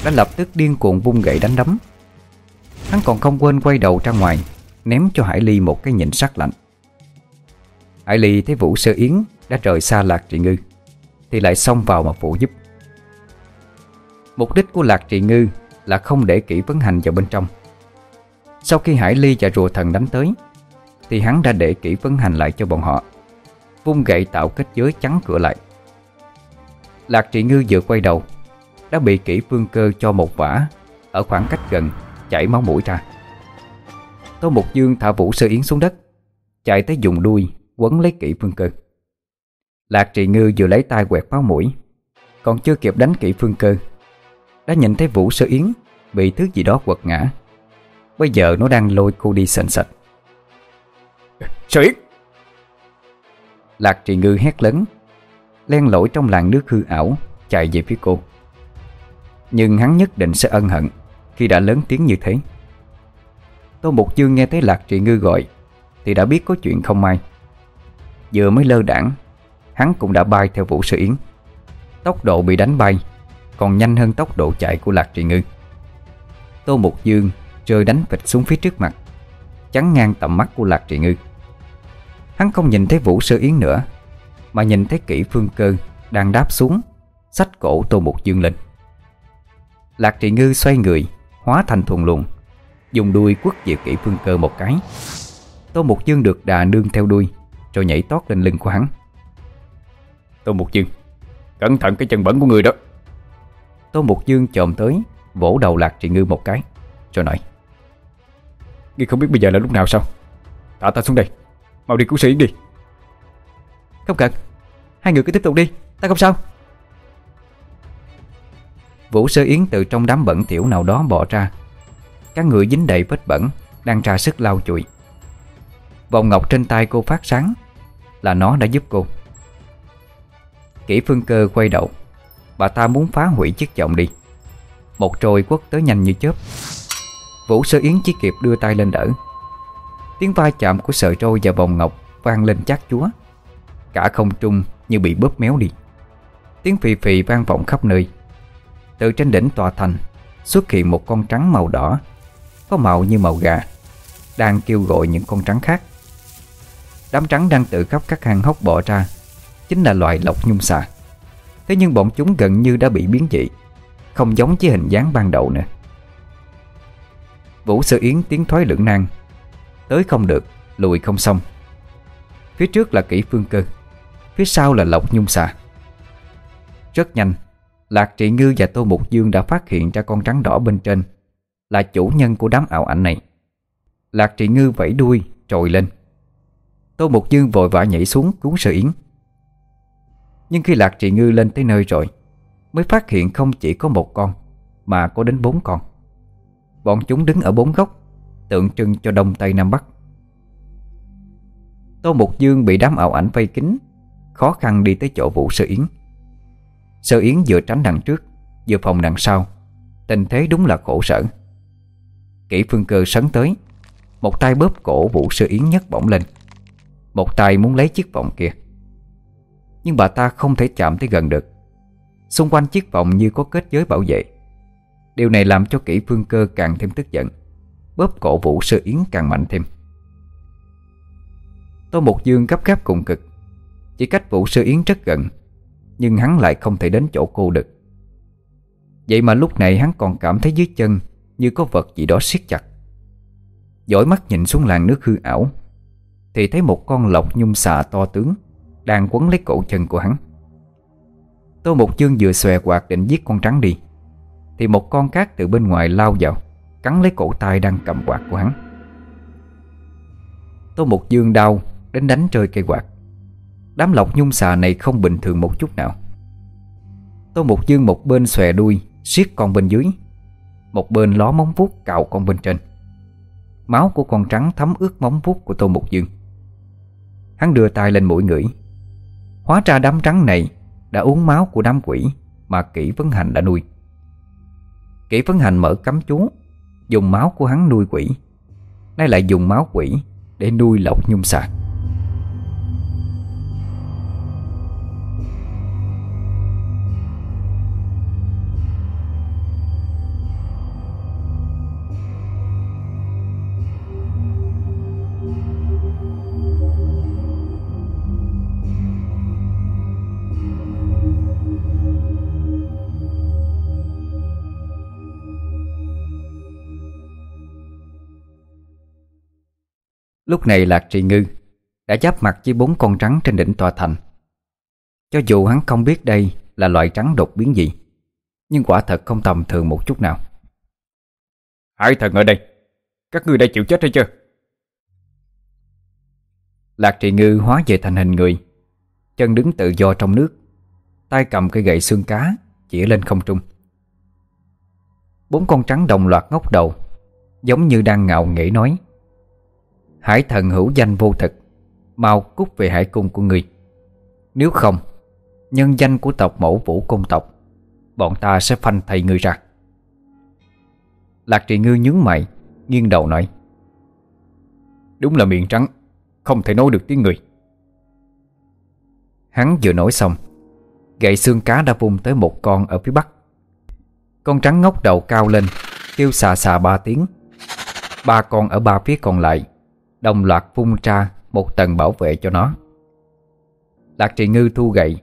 Đã lập tức điên cuồng vung gậy đánh đấm. Hắn còn không quên quay đầu ra ngoài, Ném cho Hải Ly một cái nhìn sắc lạnh. Hải Ly thấy Vũ Sơ Yến đã rời xa Lạc Trị Ngư, Thì lại xông vào mà phụ giúp. Mục đích của Lạc Trị Ngư là không để kỹ vấn hành vào bên trong. Sau khi Hải Ly và rùa thần đánh tới, Thì hắn đã để kỹ vấn hành lại cho bọn họ, Vung gậy tạo kết giới chắn cửa lại. Lạc Trị Ngư vừa quay đầu, Đã bị kỹ phương cơ cho một vả Ở khoảng cách gần Chảy máu mũi ra. Tô Mục Dương thả Vũ Sơ Yến xuống đất, Chạy tới dùng đuôi Quấn lấy kỹ phương cơ. Lạc Trị Ngư vừa lấy tay quẹt máu mũi, Còn chưa kịp đánh kỹ phương cơ đã nhìn thấy Vũ Sơ Yến Bị thứ gì đó quật ngã. Bây giờ nó đang lôi cô đi sành sạch. Sơ Yến! Lạc Trị Ngư hét lớn Len lỏi trong làn nước hư ảo Chạy về phía cô. Nhưng hắn nhất định sẽ ân hận Khi đã lớn tiếng như thế. Tô Mục Dương nghe thấy Lạc Trị Ngư gọi Thì đã biết có chuyện không may. Vừa mới lơ đảng Hắn cũng đã bay theo Vũ Sư Yến. Tốc độ bị đánh bay còn nhanh hơn tốc độ chạy của Lạc Trị Ngư. Tô Mục Dương rơi đánh vịt xuống phía trước mặt, Chắn ngang tầm mắt của Lạc Trị Ngư. Hắn không nhìn thấy Vũ sơ Yến nữa, Mà nhìn thấy kỹ phương cơ Đang đáp xuống, Xách cổ Tô Mục Dương lên. Lạc Trị Ngư xoay người, Hóa thành thùng luồng, Dùng đuôi quất về kỹ phương cơ một cái. Tô Mục Dương được đà nương theo đuôi, Rồi nhảy tót lên lưng của hắn. Tô Mục Dương, Cẩn thận cái chân bẩn của người đó. Tô Mục Dương chồm tới, Vỗ đầu Lạc Trị Ngư một cái Rồi nói Ngươi không biết bây giờ là lúc nào sao? Thả ta xuống đây, Mau đi cứu sĩ đi. Không cần, Hai người cứ tiếp tục đi, Ta không sao. Vũ Sơ Yến từ trong đám bẩn tiểu nào đó bỏ ra. Các người dính đầy vết bẩn, Đang ra sức lau chùi. Vòng ngọc trên tay cô phát sáng, Là nó đã giúp cô. Kỷ phương cơ quay đầu. Bà ta muốn phá hủy chiếc giọng đi. Một trôi quất tới nhanh như chớp. Vũ Sơ Yến chỉ kịp đưa tay lên đỡ. Tiếng va chạm của sợi trôi và vòng ngọc vang lên chát chúa. Cả không trung như bị bóp méo đi. Tiếng phì phì vang vọng khắp nơi. Từ trên đỉnh tòa thành Xuất hiện một con trắng màu đỏ, Có màu như màu gà, Đang kêu gọi những con trắng khác. Đám trắng đang tự khắp các hang hốc bỏ ra, Chính là loài lộc nhung xà. Thế nhưng bọn chúng gần như đã bị biến dị Không giống với hình dáng ban đầu nữa. Vũ Sơ Yến tiến thoái lưỡng nan Tới không được, lùi không xong. Phía trước là kỹ phương cơ Phía sau là lộc nhung xà. Rất nhanh Lạc Trị Ngư và Tô Mục Dương đã phát hiện ra con trắng đỏ bên trên Là chủ nhân của đám ảo ảnh này. Lạc Trị Ngư vẫy đuôi trồi lên. Tô Mục Dương vội vã nhảy xuống cứu Sơ Yến. Nhưng khi Lạc Trị Ngư lên tới nơi rồi, Mới phát hiện không chỉ có một con, Mà có đến bốn con. Bọn chúng đứng ở bốn góc, Tượng trưng cho Đông Tây Nam Bắc. Tô Mục Dương bị đám ảo ảnh vây kín, Khó khăn đi tới chỗ Vũ Sơ Yến. Sơ Yến vừa tránh đằng trước, Vừa phòng đằng sau. Tình thế đúng là khổ sở. Kỷ phương cơ sấn tới, Một tay bóp cổ Vũ Sơ Yến nhấc bổng lên. Một tay muốn lấy chiếc vòng kia. Nhưng bà ta không thể chạm tới gần được. Xung quanh chiếc vòng như có kết giới bảo vệ. Điều này làm cho kỹ phương cơ càng thêm tức giận. Bóp cổ vũ sơ yến càng mạnh thêm. Tô Mục Dương gấp gáp cùng cực. Chỉ cách vũ sơ yến rất gần, Nhưng hắn lại không thể đến chỗ cô được. Vậy mà lúc này hắn còn cảm thấy dưới chân Như có vật gì đó siết chặt. Dõi mắt nhìn xuống làn nước hư ảo, Thì thấy một con lộc nhung xà to tướng. Đang quấn lấy cổ chân của hắn. Tô Mục Dương vừa xòe quạt định giết con trắng đi, Thì một con cát từ bên ngoài lao vào, Cắn lấy cổ tay đang cầm quạt của hắn. Tô Mục Dương đau, Đến đánh rơi cây quạt. Đám lộc nhung xà này không bình thường một chút nào. Tô Mục Dương một bên xòe đuôi, siết con bên dưới, Một bên ló móng vuốt cạo con bên trên. Máu của con trắng thấm ướt móng vuốt của Tô Mục Dương Hắn đưa tay lên mũi ngửi. Hóa ra đám trắng này Đã uống máu của đám quỷ Mà Kỷ vấn hành đã nuôi. Kỷ vấn hành mở cấm chú, Dùng máu của hắn nuôi quỷ. Nay lại dùng máu quỷ Để nuôi lộc nhung sạc. Lúc này Lạc Trì Ngư đã giáp mặt với bốn con trắng trên đỉnh tòa thành. Cho dù hắn không biết đây là loại trắng đột biến gì, nhưng quả thật không tầm thường một chút nào. Hải thần ở đây, các ngươi đã chịu chết hay chưa? Lạc Trì Ngư hóa về thành hình người, chân đứng tự do trong nước, tay cầm cây gậy xương cá, chỉ lên không trung. Bốn con trắng đồng loạt ngóc đầu, giống như đang ngạo nghễ nói. Hải thần hữu danh vô thực, Mau cút về hải cung của người Nếu không, Nhân danh của tộc mẫu vũ công tộc, Bọn ta sẽ phanh thầy người ra. Lạc trì ngư nhướng mày, Nghiêng đầu nói, Đúng là miệng trắng, Không thể nói được tiếng người. Hắn vừa nói xong, Gậy xương cá đã vung tới một con ở phía bắc. Con trắng ngóc đầu cao lên, Kêu xà xà ba tiếng. Ba con ở ba phía còn lại Đồng loạt phun ra một tầng bảo vệ cho nó. Lạc trì ngư thu gậy,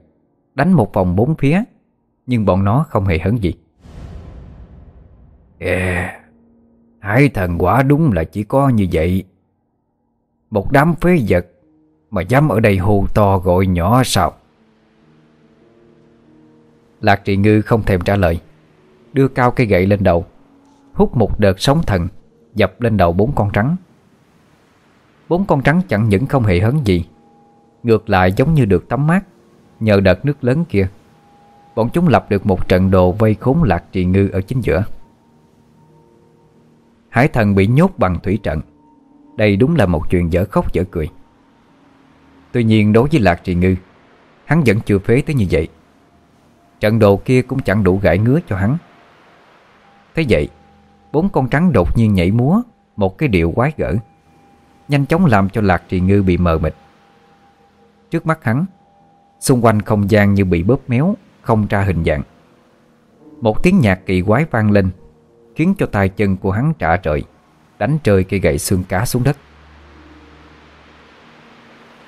Đánh một vòng bốn phía, Nhưng bọn nó không hề hấn gì. Yeah Hải thần quả đúng là chỉ có như vậy. Một đám phế vật Mà dám ở đây hù to gọi nhỏ sao? Lạc trì ngư không thèm trả lời, Đưa cao cây gậy lên đầu, Hút một đợt sóng thần, Dập lên đầu bốn con trắng. Bốn con trắng chẳng những không hề hấn gì, Ngược lại giống như được tắm mát Nhờ đợt nước lớn kia. Bọn chúng lập được một trận đồ vây khốn lạc trì ngư ở chính giữa. Hải thần bị nhốt bằng thủy trận. Đây đúng là một chuyện dở khóc dở cười. Tuy nhiên đối với lạc trì ngư, Hắn vẫn chưa phế tới như vậy. Trận đồ kia cũng chẳng đủ gãi ngứa cho hắn. Thế vậy, Bốn con trắng đột nhiên nhảy múa, Một cái điệu quái gở. Nhanh chóng làm cho Lạc Trì Ngư bị mờ mịt. Trước mắt hắn, Xung quanh không gian như bị bóp méo, Không ra hình dạng. Một tiếng nhạc kỳ quái vang lên, Khiến cho tay chân của hắn trả trời Đánh trời cây gậy xương cá xuống đất.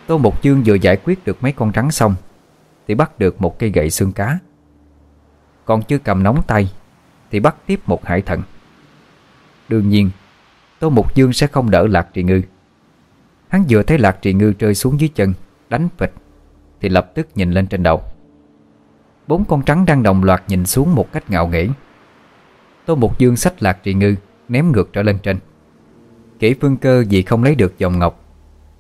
Tô Mộc Dương vừa giải quyết được mấy con rắn xong, Thì bắt được một cây gậy xương cá. Còn chưa cầm nóng tay, Thì bắt tiếp một hải thần. Đương nhiên, Tô Mục Dương sẽ không đỡ Lạc Trì Ngư. Hắn vừa thấy lạc trì ngư rơi xuống dưới chân, Đánh phịch Thì lập tức nhìn lên trên đầu. Bốn con trắng đang đồng loạt nhìn xuống một cách ngạo nghễ. Tô Mục Dương sách lạc trì ngư, Ném ngược trở lên trên. Kỹ phương cơ vì không lấy được dòng ngọc,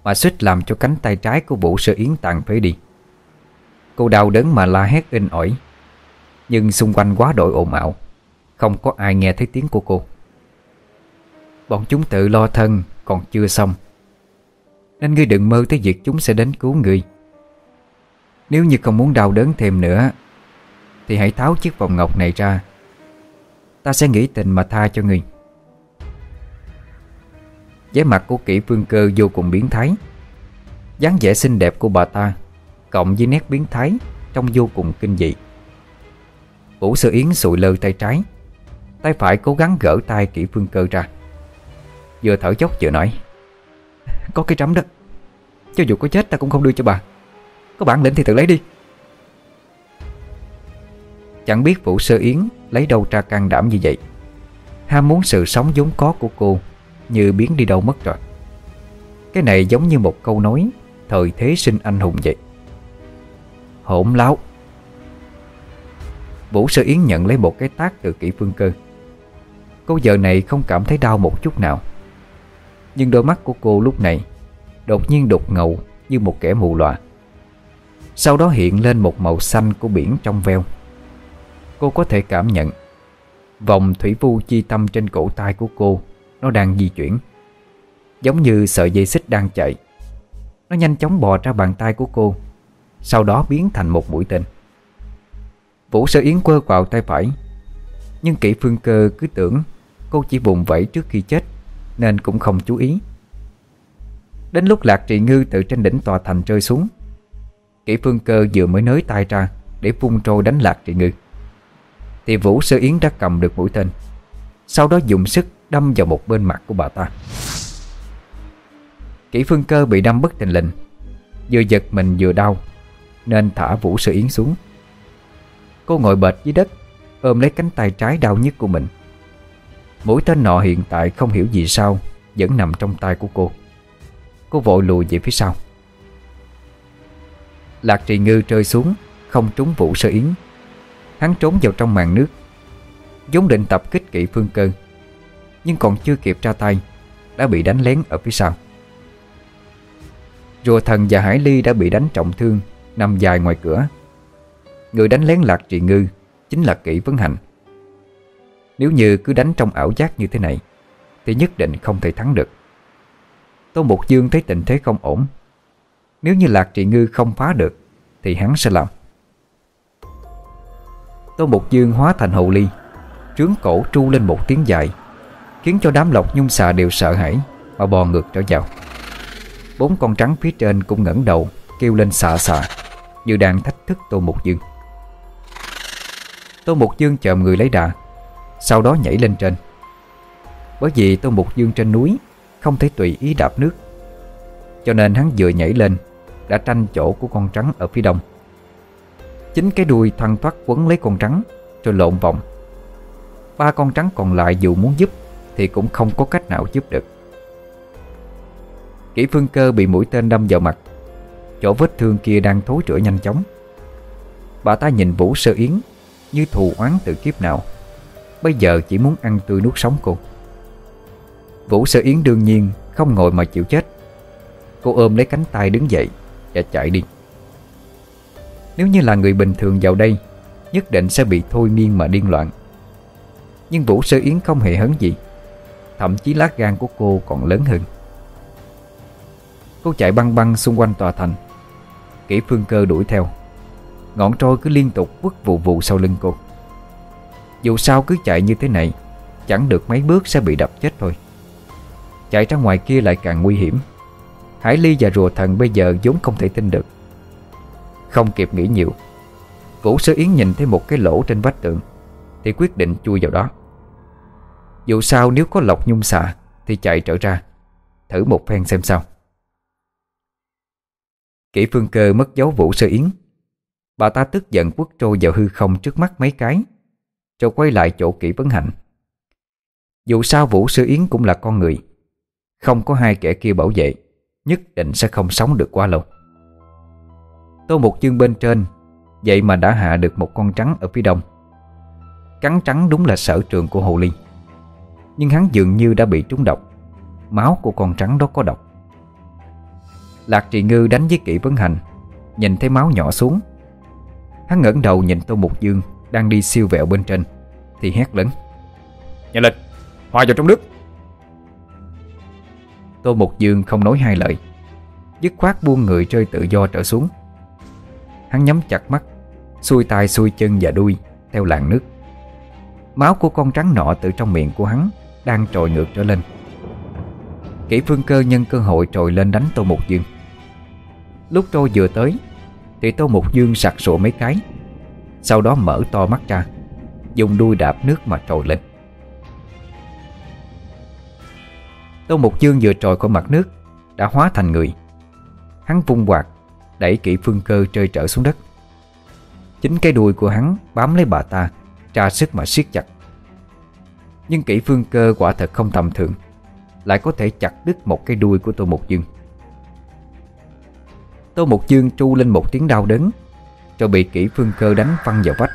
Mà suýt làm cho cánh tay trái của Vũ Sơ Yến tàn phế đi. Cô đau đớn mà la hét in ỏi, Nhưng xung quanh quá đội ồn ào, Không có ai nghe thấy tiếng của cô. Bọn chúng tự lo thân, Còn chưa xong nên ngươi đừng mơ tới việc chúng sẽ đến cứu ngươi. Nếu như không muốn đau đớn thêm nữa, Thì hãy tháo chiếc vòng ngọc này ra. Ta sẽ nghĩ tình mà tha cho ngươi. Vẻ mặt của kỹ phương cơ vô cùng biến thái. Dáng vẻ xinh đẹp của bà ta, Cộng với nét biến thái Trông vô cùng kinh dị. Vũ Sư Yến sụi lơ tay trái, Tay phải cố gắng gỡ tay kỹ phương cơ ra. Vừa thở dốc vừa nói có cái trắm đó. Cho dù có chết, ta cũng không đưa cho bà. Có bản lĩnh thì tự lấy đi. Chẳng biết Vũ Sơ Yến lấy đâu ra can đảm như vậy. Ham muốn sự sống vốn có của cô Như biến đi đâu mất rồi. Cái này giống như một câu nói Thời thế sinh anh hùng vậy. Hỗn láo. Vũ Sơ Yến nhận lấy một cái tác từ kỹ phương cơ. Cô vợ này không cảm thấy đau một chút nào. Nhưng đôi mắt của cô lúc này Đột nhiên đục ngầu như một kẻ mù lòa. Sau đó hiện lên một màu xanh của biển trong veo. Cô có thể cảm nhận Vòng thủy vu chi tâm trên cổ tay của cô Nó đang di chuyển, Giống như sợi dây xích đang chạy. Nó nhanh chóng bò ra bàn tay của cô, Sau đó biến thành một mũi tên. Vũ sơ yến quơ vào tay phải, Nhưng kỹ phương cơ cứ tưởng Cô chỉ bùng vẫy trước khi chết. Nên cũng không chú ý. Đến lúc Lạc Trị Ngư từ trên đỉnh tòa thành rơi xuống, Kỹ phương cơ vừa mới nới tay ra Để vung trôi đánh Lạc Trị Ngư. Thì Vũ Sơ Yến đã cầm được mũi tên, Sau đó dùng sức đâm vào một bên mặt của bà ta. Kỹ phương cơ bị đâm bất tình lình, Vừa giật mình vừa đau, Nên thả Vũ Sơ Yến xuống. Cô ngồi bệt dưới đất, Ôm lấy cánh tay trái đau nhất của mình. Mũi tên nọ hiện tại không hiểu gì sao Vẫn nằm trong tay của cô. Cô vội lùi về phía sau. Lạc trì ngư rơi xuống, Không trúng vụ sơ yến. Hắn trốn vào trong màn nước, vốn định tập kích kỵ phương cơ, Nhưng còn chưa kịp ra tay, Đã bị đánh lén ở phía sau. Rùa thần và Hải Ly đã bị đánh trọng thương, Nằm dài ngoài cửa. Người đánh lén lạc trì ngư Chính là kỵ vấn hành nếu như cứ đánh trong ảo giác như thế này Thì nhất định không thể thắng được. Tô Mục Dương thấy tình thế không ổn. Nếu như Lạc Trị Ngư không phá được Thì hắn sẽ làm. Tô Mục Dương hóa thành hậu ly Trướng cổ tru lên một tiếng dài Khiến cho đám lộc nhung xà đều sợ hãi Mà bò ngược trở vào. Bốn con trắng phía trên cũng ngẩng đầu Kêu lên xà xà, Như đang thách thức Tô Mục Dương. Tô Mục Dương chợm người lấy đà sau đó nhảy lên trên. Bởi vì Tô Mục Dương trên núi Không thể tùy ý đạp nước, Cho nên hắn vừa nhảy lên Đã tranh chỗ của con trắng ở phía đông. Chính cái đuôi thoăn thoát quấn lấy con trắng Rồi lộn vòng. Ba con trắng còn lại dù muốn giúp Thì cũng không có cách nào giúp được. Kỷ phương cơ bị mũi tên đâm vào mặt, Chỗ vết thương kia đang thối rữa nhanh chóng. Bà ta nhìn Vũ Sơ Yến Như thù oán từ kiếp nào. Bây giờ chỉ muốn ăn tươi nuốt sống cô. Vũ Sơ Yến đương nhiên không ngồi mà chịu chết. Cô ôm lấy cánh tay đứng dậy Và chạy đi. Nếu như là người bình thường vào đây, Nhất định sẽ bị thôi miên mà điên loạn. Nhưng Vũ Sơ Yến không hề hấn gì. Thậm chí lá gan của cô còn lớn hơn. Cô chạy băng băng xung quanh tòa thành. Kỹ phương cơ đuổi theo. Ngọn trôi cứ liên tục vứt vụ vụ sau lưng cô. Dù sao cứ chạy như thế này, Chẳng được mấy bước sẽ bị đập chết thôi. Chạy ra ngoài kia lại càng nguy hiểm. Hải Ly và rùa thần bây giờ vốn không thể tin được. Không kịp nghĩ nhiều Vũ Sơ Yến nhìn thấy một cái lỗ trên vách tường, Thì quyết định chui vào đó. Dù sao nếu có lọc nhung xạ, Thì chạy trở ra, Thử một phen xem sao. Kỷ phương cơ mất dấu Vũ Sơ Yến. Bà ta tức giận quất trôi vào hư không trước mắt mấy cái. Rồi quay lại chỗ kỹ vấn hạnh Dù sao Vũ Sư Yến cũng là con người, Không có hai kẻ kia bảo vệ, Nhất định sẽ không sống được quá lâu. Tô Mục Dương bên trên, Vậy mà đã hạ được một con trắng ở phía đông. Cắn trắng đúng là sở trường của Hồ Ly. Nhưng hắn dường như đã bị trúng độc, Máu của con trắng đó có độc. Lạc Trì Ngư đánh với kỹ vấn hành, Nhìn thấy máu nhỏ xuống. Hắn ngẩng đầu nhìn Tô Mục Dương đang đi siêu vẹo bên trên Thì hét lớn. Nhanh lên, hòa vào trong nước. Tô Mục Dương không nói hai lời Dứt khoát buông người rơi tự do trở xuống. Hắn nhắm chặt mắt Xuôi tay xuôi chân và đuôi Theo làn nước. Máu của con trắng nọ từ trong miệng của hắn Đang trồi ngược trở lên. Kỷ phương cơ nhân cơ hội trồi lên đánh Tô Mục Dương. Lúc trôi vừa tới Thì Tô Mục Dương sặc sụa mấy cái sau đó mở to mắt ra, Dùng đuôi đạp nước mà trồi lên. Tô Mục Dương vừa trồi khỏi mặt nước, Đã hóa thành người. Hắn vung quạt, Đẩy kỹ phương cơ rơi trở xuống đất. Chính cái đuôi của hắn bám lấy bà ta, Tra sức mà siết chặt. Nhưng kỹ phương cơ quả thật không tầm thường, Lại có thể chặt đứt một cái đuôi của Tô Mục Dương. Tô Mục Dương tru lên một tiếng đau đớn rồi bị kỹ phương cơ đánh văng vào vách.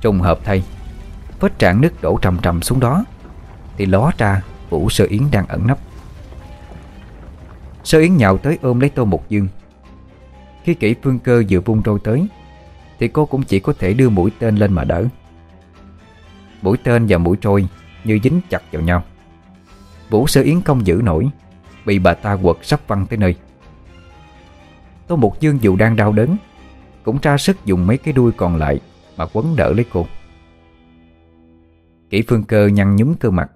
Trùng hợp thay, Vết trạng nước đổ trầm trầm xuống đó, Thì ló ra Vũ Sơ Yến đang ẩn nấp. Sơ Yến nhào tới ôm lấy Tô Mục Dương. Khi kỹ phương cơ vừa vung trôi tới, Thì cô cũng chỉ có thể đưa mũi tên lên mà đỡ. Mũi tên và mũi trôi Như dính chặt vào nhau. Vũ Sơ Yến không giữ nổi, Bị bà ta quật sắp văng tới nơi. Tô Mục Dương dù đang đau đớn cũng tra sức dùng mấy cái đuôi còn lại Mà quấn đỡ lấy cô. Kỷ phương cơ nhăn nhúm cơ mặt,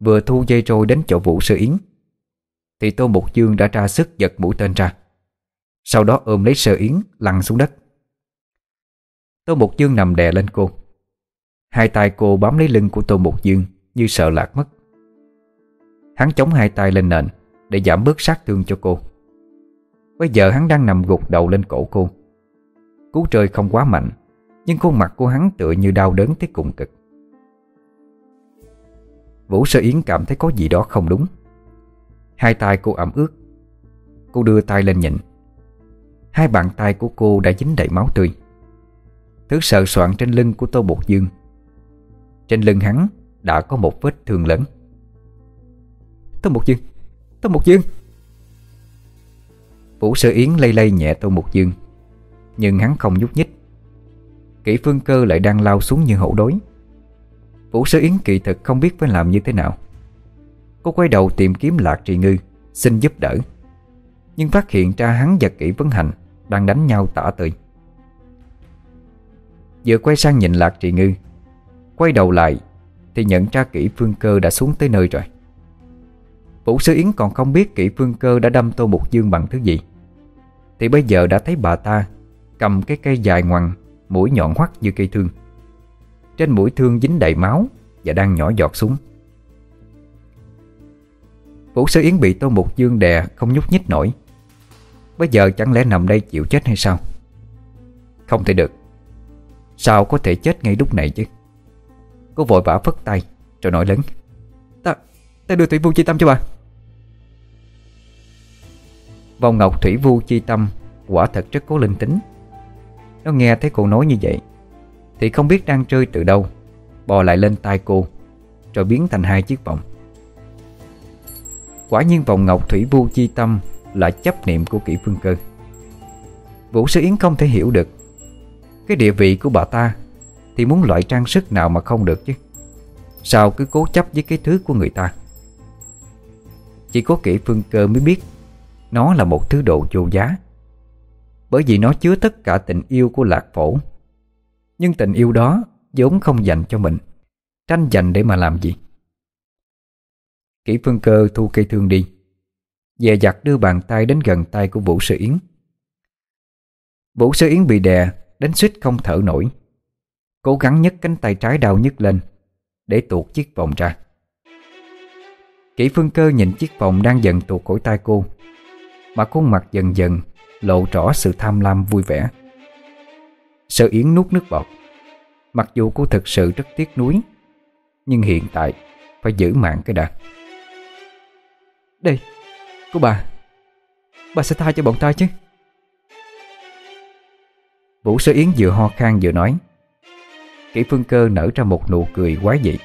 Vừa thu dây trôi đến chỗ Vũ Sơ Yến, Thì Tô Mục Dương đã tra sức giật mũi tên ra, Sau đó ôm lấy Sơ Yến lăn xuống đất. Tô Mục Dương nằm đè lên cô, Hai tay cô bám lấy lưng của Tô Mục Dương Như sợ lạc mất. Hắn chống hai tay lên nền Để giảm bớt sát thương cho cô. Bây giờ hắn đang nằm gục đầu lên cổ cô Cú trời không quá mạnh, Nhưng khuôn mặt của hắn tựa như đau đớn tới cùng cực. Vũ Sơ Yến cảm thấy có gì đó không đúng. Hai tay cô ẩm ướt. Cô đưa tay lên nhịn Hai bàn tay của cô đã dính đầy máu tươi. Thứ sợ soạn trên lưng của Tô Bột Dương. Trên lưng hắn đã có một vết thương lớn. Tô Bột Dương! Tô Bột Dương! Vũ Sơ Yến lây lây nhẹ Tô Mục Dương. Nhưng hắn không nhúc nhích. Kỷ phương cơ lại đang lao xuống như hậu đối Vũ Sơ Yến kỳ thực không biết phải làm như thế nào. Cô quay đầu tìm kiếm Lạc Trì Ngư, Xin giúp đỡ. Nhưng phát hiện ra hắn và Kỷ Vấn Hành Đang đánh nhau tả tơi. Vừa quay sang nhìn Lạc Trì Ngư, Quay đầu lại Thì nhận ra Kỷ Phương Cơ đã xuống tới nơi rồi. Vũ Sư Yến còn không biết kỹ phương cơ đã đâm Tô Mục Dương bằng thứ gì. Thì bây giờ đã thấy bà ta Cầm cái cây dài ngoằn Mũi nhọn hoắt như cây thương. Trên mũi thương dính đầy máu Và đang nhỏ giọt xuống. Vũ Sư Yến bị Tô Mục Dương đè Không nhúc nhích nổi. Bây giờ chẳng lẽ nằm đây chịu chết hay sao? Không thể được. Sao có thể chết ngay lúc này chứ? Cô vội vã phất tay Rồi nói lớn. Ta, ta đưa Thủy Vu chi tâm cho bà. Vòng ngọc thủy vu chi tâm Quả thật rất có linh tính. Nó nghe thấy cô nói như vậy, Thì không biết đang chơi từ đâu, Bò lại lên tay cô, Rồi biến thành hai chiếc vòng Quả nhiên vòng ngọc thủy vu chi tâm Là chấp niệm của kỹ phương cơ. Vũ Sư Yến không thể hiểu được, Cái địa vị của bà ta Thì muốn loại trang sức nào mà không được chứ? Sao cứ cố chấp với cái thứ của người ta? Chỉ có kỹ phương cơ mới biết nó là một thứ đồ vô giá. Bởi vì nó chứa tất cả tình yêu của lạc phổ. Nhưng tình yêu đó vốn không dành cho mình, Tranh giành để mà làm gì? Kỷ phương cơ thu cây thương đi. Dè dặt đưa bàn tay đến gần tay của Vũ Sư Yến. Vũ Sư Yến bị đè Đến suýt không thở nổi. Cố gắng nhấc cánh tay trái đau nhức lên, Để tuột chiếc vòng ra. Kỷ phương cơ nhìn chiếc vòng đang dần tuột khỏi tay cô, mà khuôn mặt dần dần lộ rõ sự tham lam vui vẻ. Sợ Yến nuốt nước bọt. Mặc dù cô thực sự rất tiếc nuối Nhưng hiện tại Phải giữ mạng cái đã. Đây Cô bà. Bà sẽ tha cho bọn ta chứ. Vũ Sơ Yến vừa ho khan vừa nói. Kỷ phương cơ nở ra một nụ cười quái dị.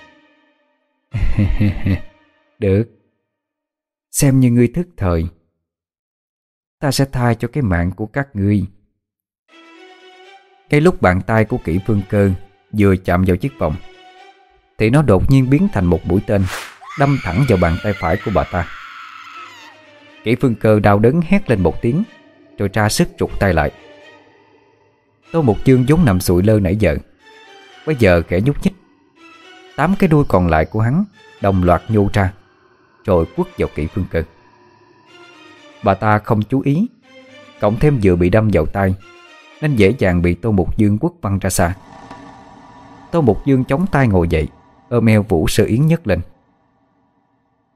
Được. Xem như ngươi thức thời Ta sẽ tha cho cái mạng của các ngươi. Cái lúc bàn tay của kỹ phương cơ Vừa chạm vào chiếc vòng, Thì nó đột nhiên biến thành một mũi tên, Đâm thẳng vào bàn tay phải của bà ta. Kỹ phương cơ đau đớn hét lên một tiếng, Rồi tra sức trục tay lại. Tô Mục chương vốn nằm sụi lơ nãy giờ, Bây giờ kẻ nhúc nhích. Tám cái đuôi còn lại của hắn Đồng loạt nhô ra, Rồi quất vào kỹ phương cơ. Bà ta không chú ý. Cộng thêm vừa bị đâm vào tay Nên dễ dàng bị Tô Mục Dương quất văng ra xa. Tô Mục Dương chống tay ngồi dậy, Ôm eo Vũ Sơ Yến nhấc lên.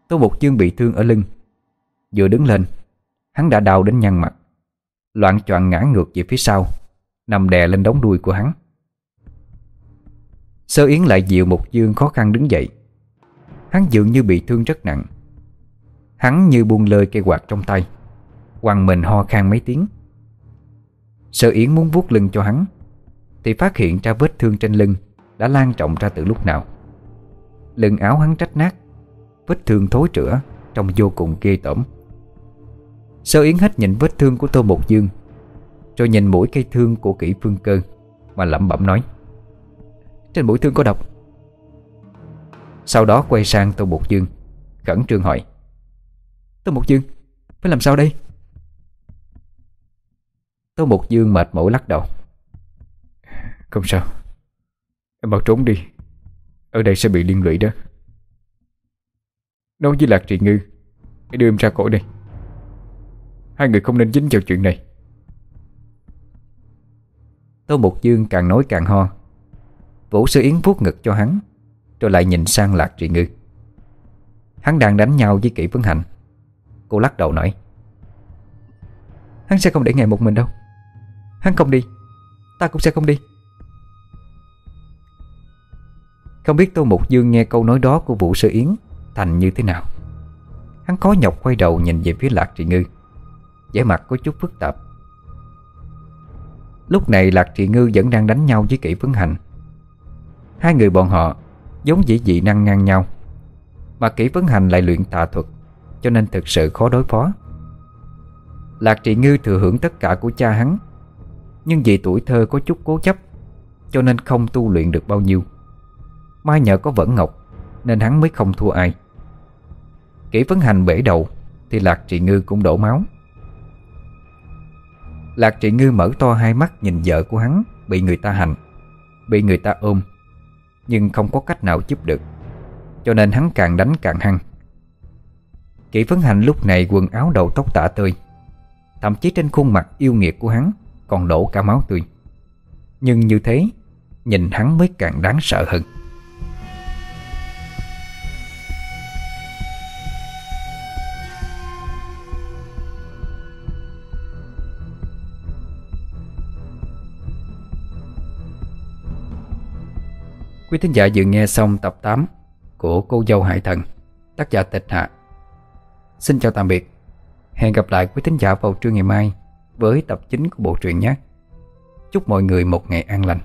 Tô Mục Dương bị thương ở lưng. Vừa đứng lên, Hắn đã đau đến nhăn mặt. Loạn choạng ngã ngược về phía sau, Nằm đè lên đống đuôi của hắn. Sơ Yến lại dịu Mục Dương khó khăn đứng dậy. Hắn dường như bị thương rất nặng. Hắn như buông lơi cây quạt trong tay. Hoàng mình ho khan mấy tiếng. Sơ Yến muốn vuốt lưng cho hắn, Thì phát hiện ra vết thương trên lưng Đã lan trọng ra từ lúc nào. Lưng áo hắn trách nát, Vết thương thối rữa Trông vô cùng ghê tởm. Sơ Yến hết nhìn vết thương của Tô Mộc Dương, Rồi nhìn mũi cây thương của kỹ phương cơ Mà lẩm bẩm nói, Trên mũi thương có độc. Sau đó quay sang Tô Mộc Dương, Khẩn trương hỏi Tô Mộc Dương Phải làm sao đây? Tô Mộc Dương mệt mỏi lắc đầu. Không sao. Em mau trốn đi. Ở đây sẽ bị liên lụy đó. Nói với Lạc Trị Ngư Hãy đưa em ra khỏi đây. Hai người không nên dính vào chuyện này. Tô Mục Dương càng nói càng ho. Vũ Sư Yến vuốt ngực cho hắn Rồi lại nhìn sang Lạc Trị Ngư. Hắn đang đánh nhau với Kỷ Vấn Hạnh Cô lắc đầu nói, Hắn sẽ không để ngài một mình đâu. Hắn không đi, Ta cũng sẽ không đi. Không biết Tô Mục Dương nghe câu nói đó của Vũ Sư Yến Thành như thế nào. Hắn khó nhọc quay đầu nhìn về phía Lạc Trị Ngư. Vẻ mặt có chút phức tạp. Lúc này Lạc Trị Ngư vẫn đang đánh nhau với kỹ Vấn Hành. Hai người bọn họ giống dĩ dị năng ngang nhau, Mà kỹ Vấn Hành lại luyện tà thuật. Cho nên thực sự khó đối phó. Lạc Trị Ngư thừa hưởng tất cả của cha hắn, Nhưng vì tuổi thơ có chút cố chấp, Cho nên không tu luyện được bao nhiêu. Mai nhờ có vẫn ngọc, Nên hắn mới không thua ai. Kỷ Vấn Hành bể đầu, Thì Lạc Trị Ngư cũng đổ máu. Lạc trị ngư mở to hai mắt nhìn vợ của hắn, Bị người ta hành, Bị người ta ôm, Nhưng không có cách nào giúp được, Cho nên hắn càng đánh càng hăng. Kỷ phấn hành lúc này quần áo đầu tóc tả tơi. Thậm chí trên khuôn mặt yêu nghiệt của hắn Còn đổ cả máu tươi. Nhưng như thế Nhìn hắn mới càng đáng sợ hơn. Quý thính giả vừa nghe xong tập 8 của Cô Dâu Hải Thần, tác giả Tịch Hạ. Xin chào tạm biệt. Hẹn gặp lại quý thính giả vào trưa ngày mai với tập 9 của bộ truyện nhé. Chúc mọi người một ngày an lành.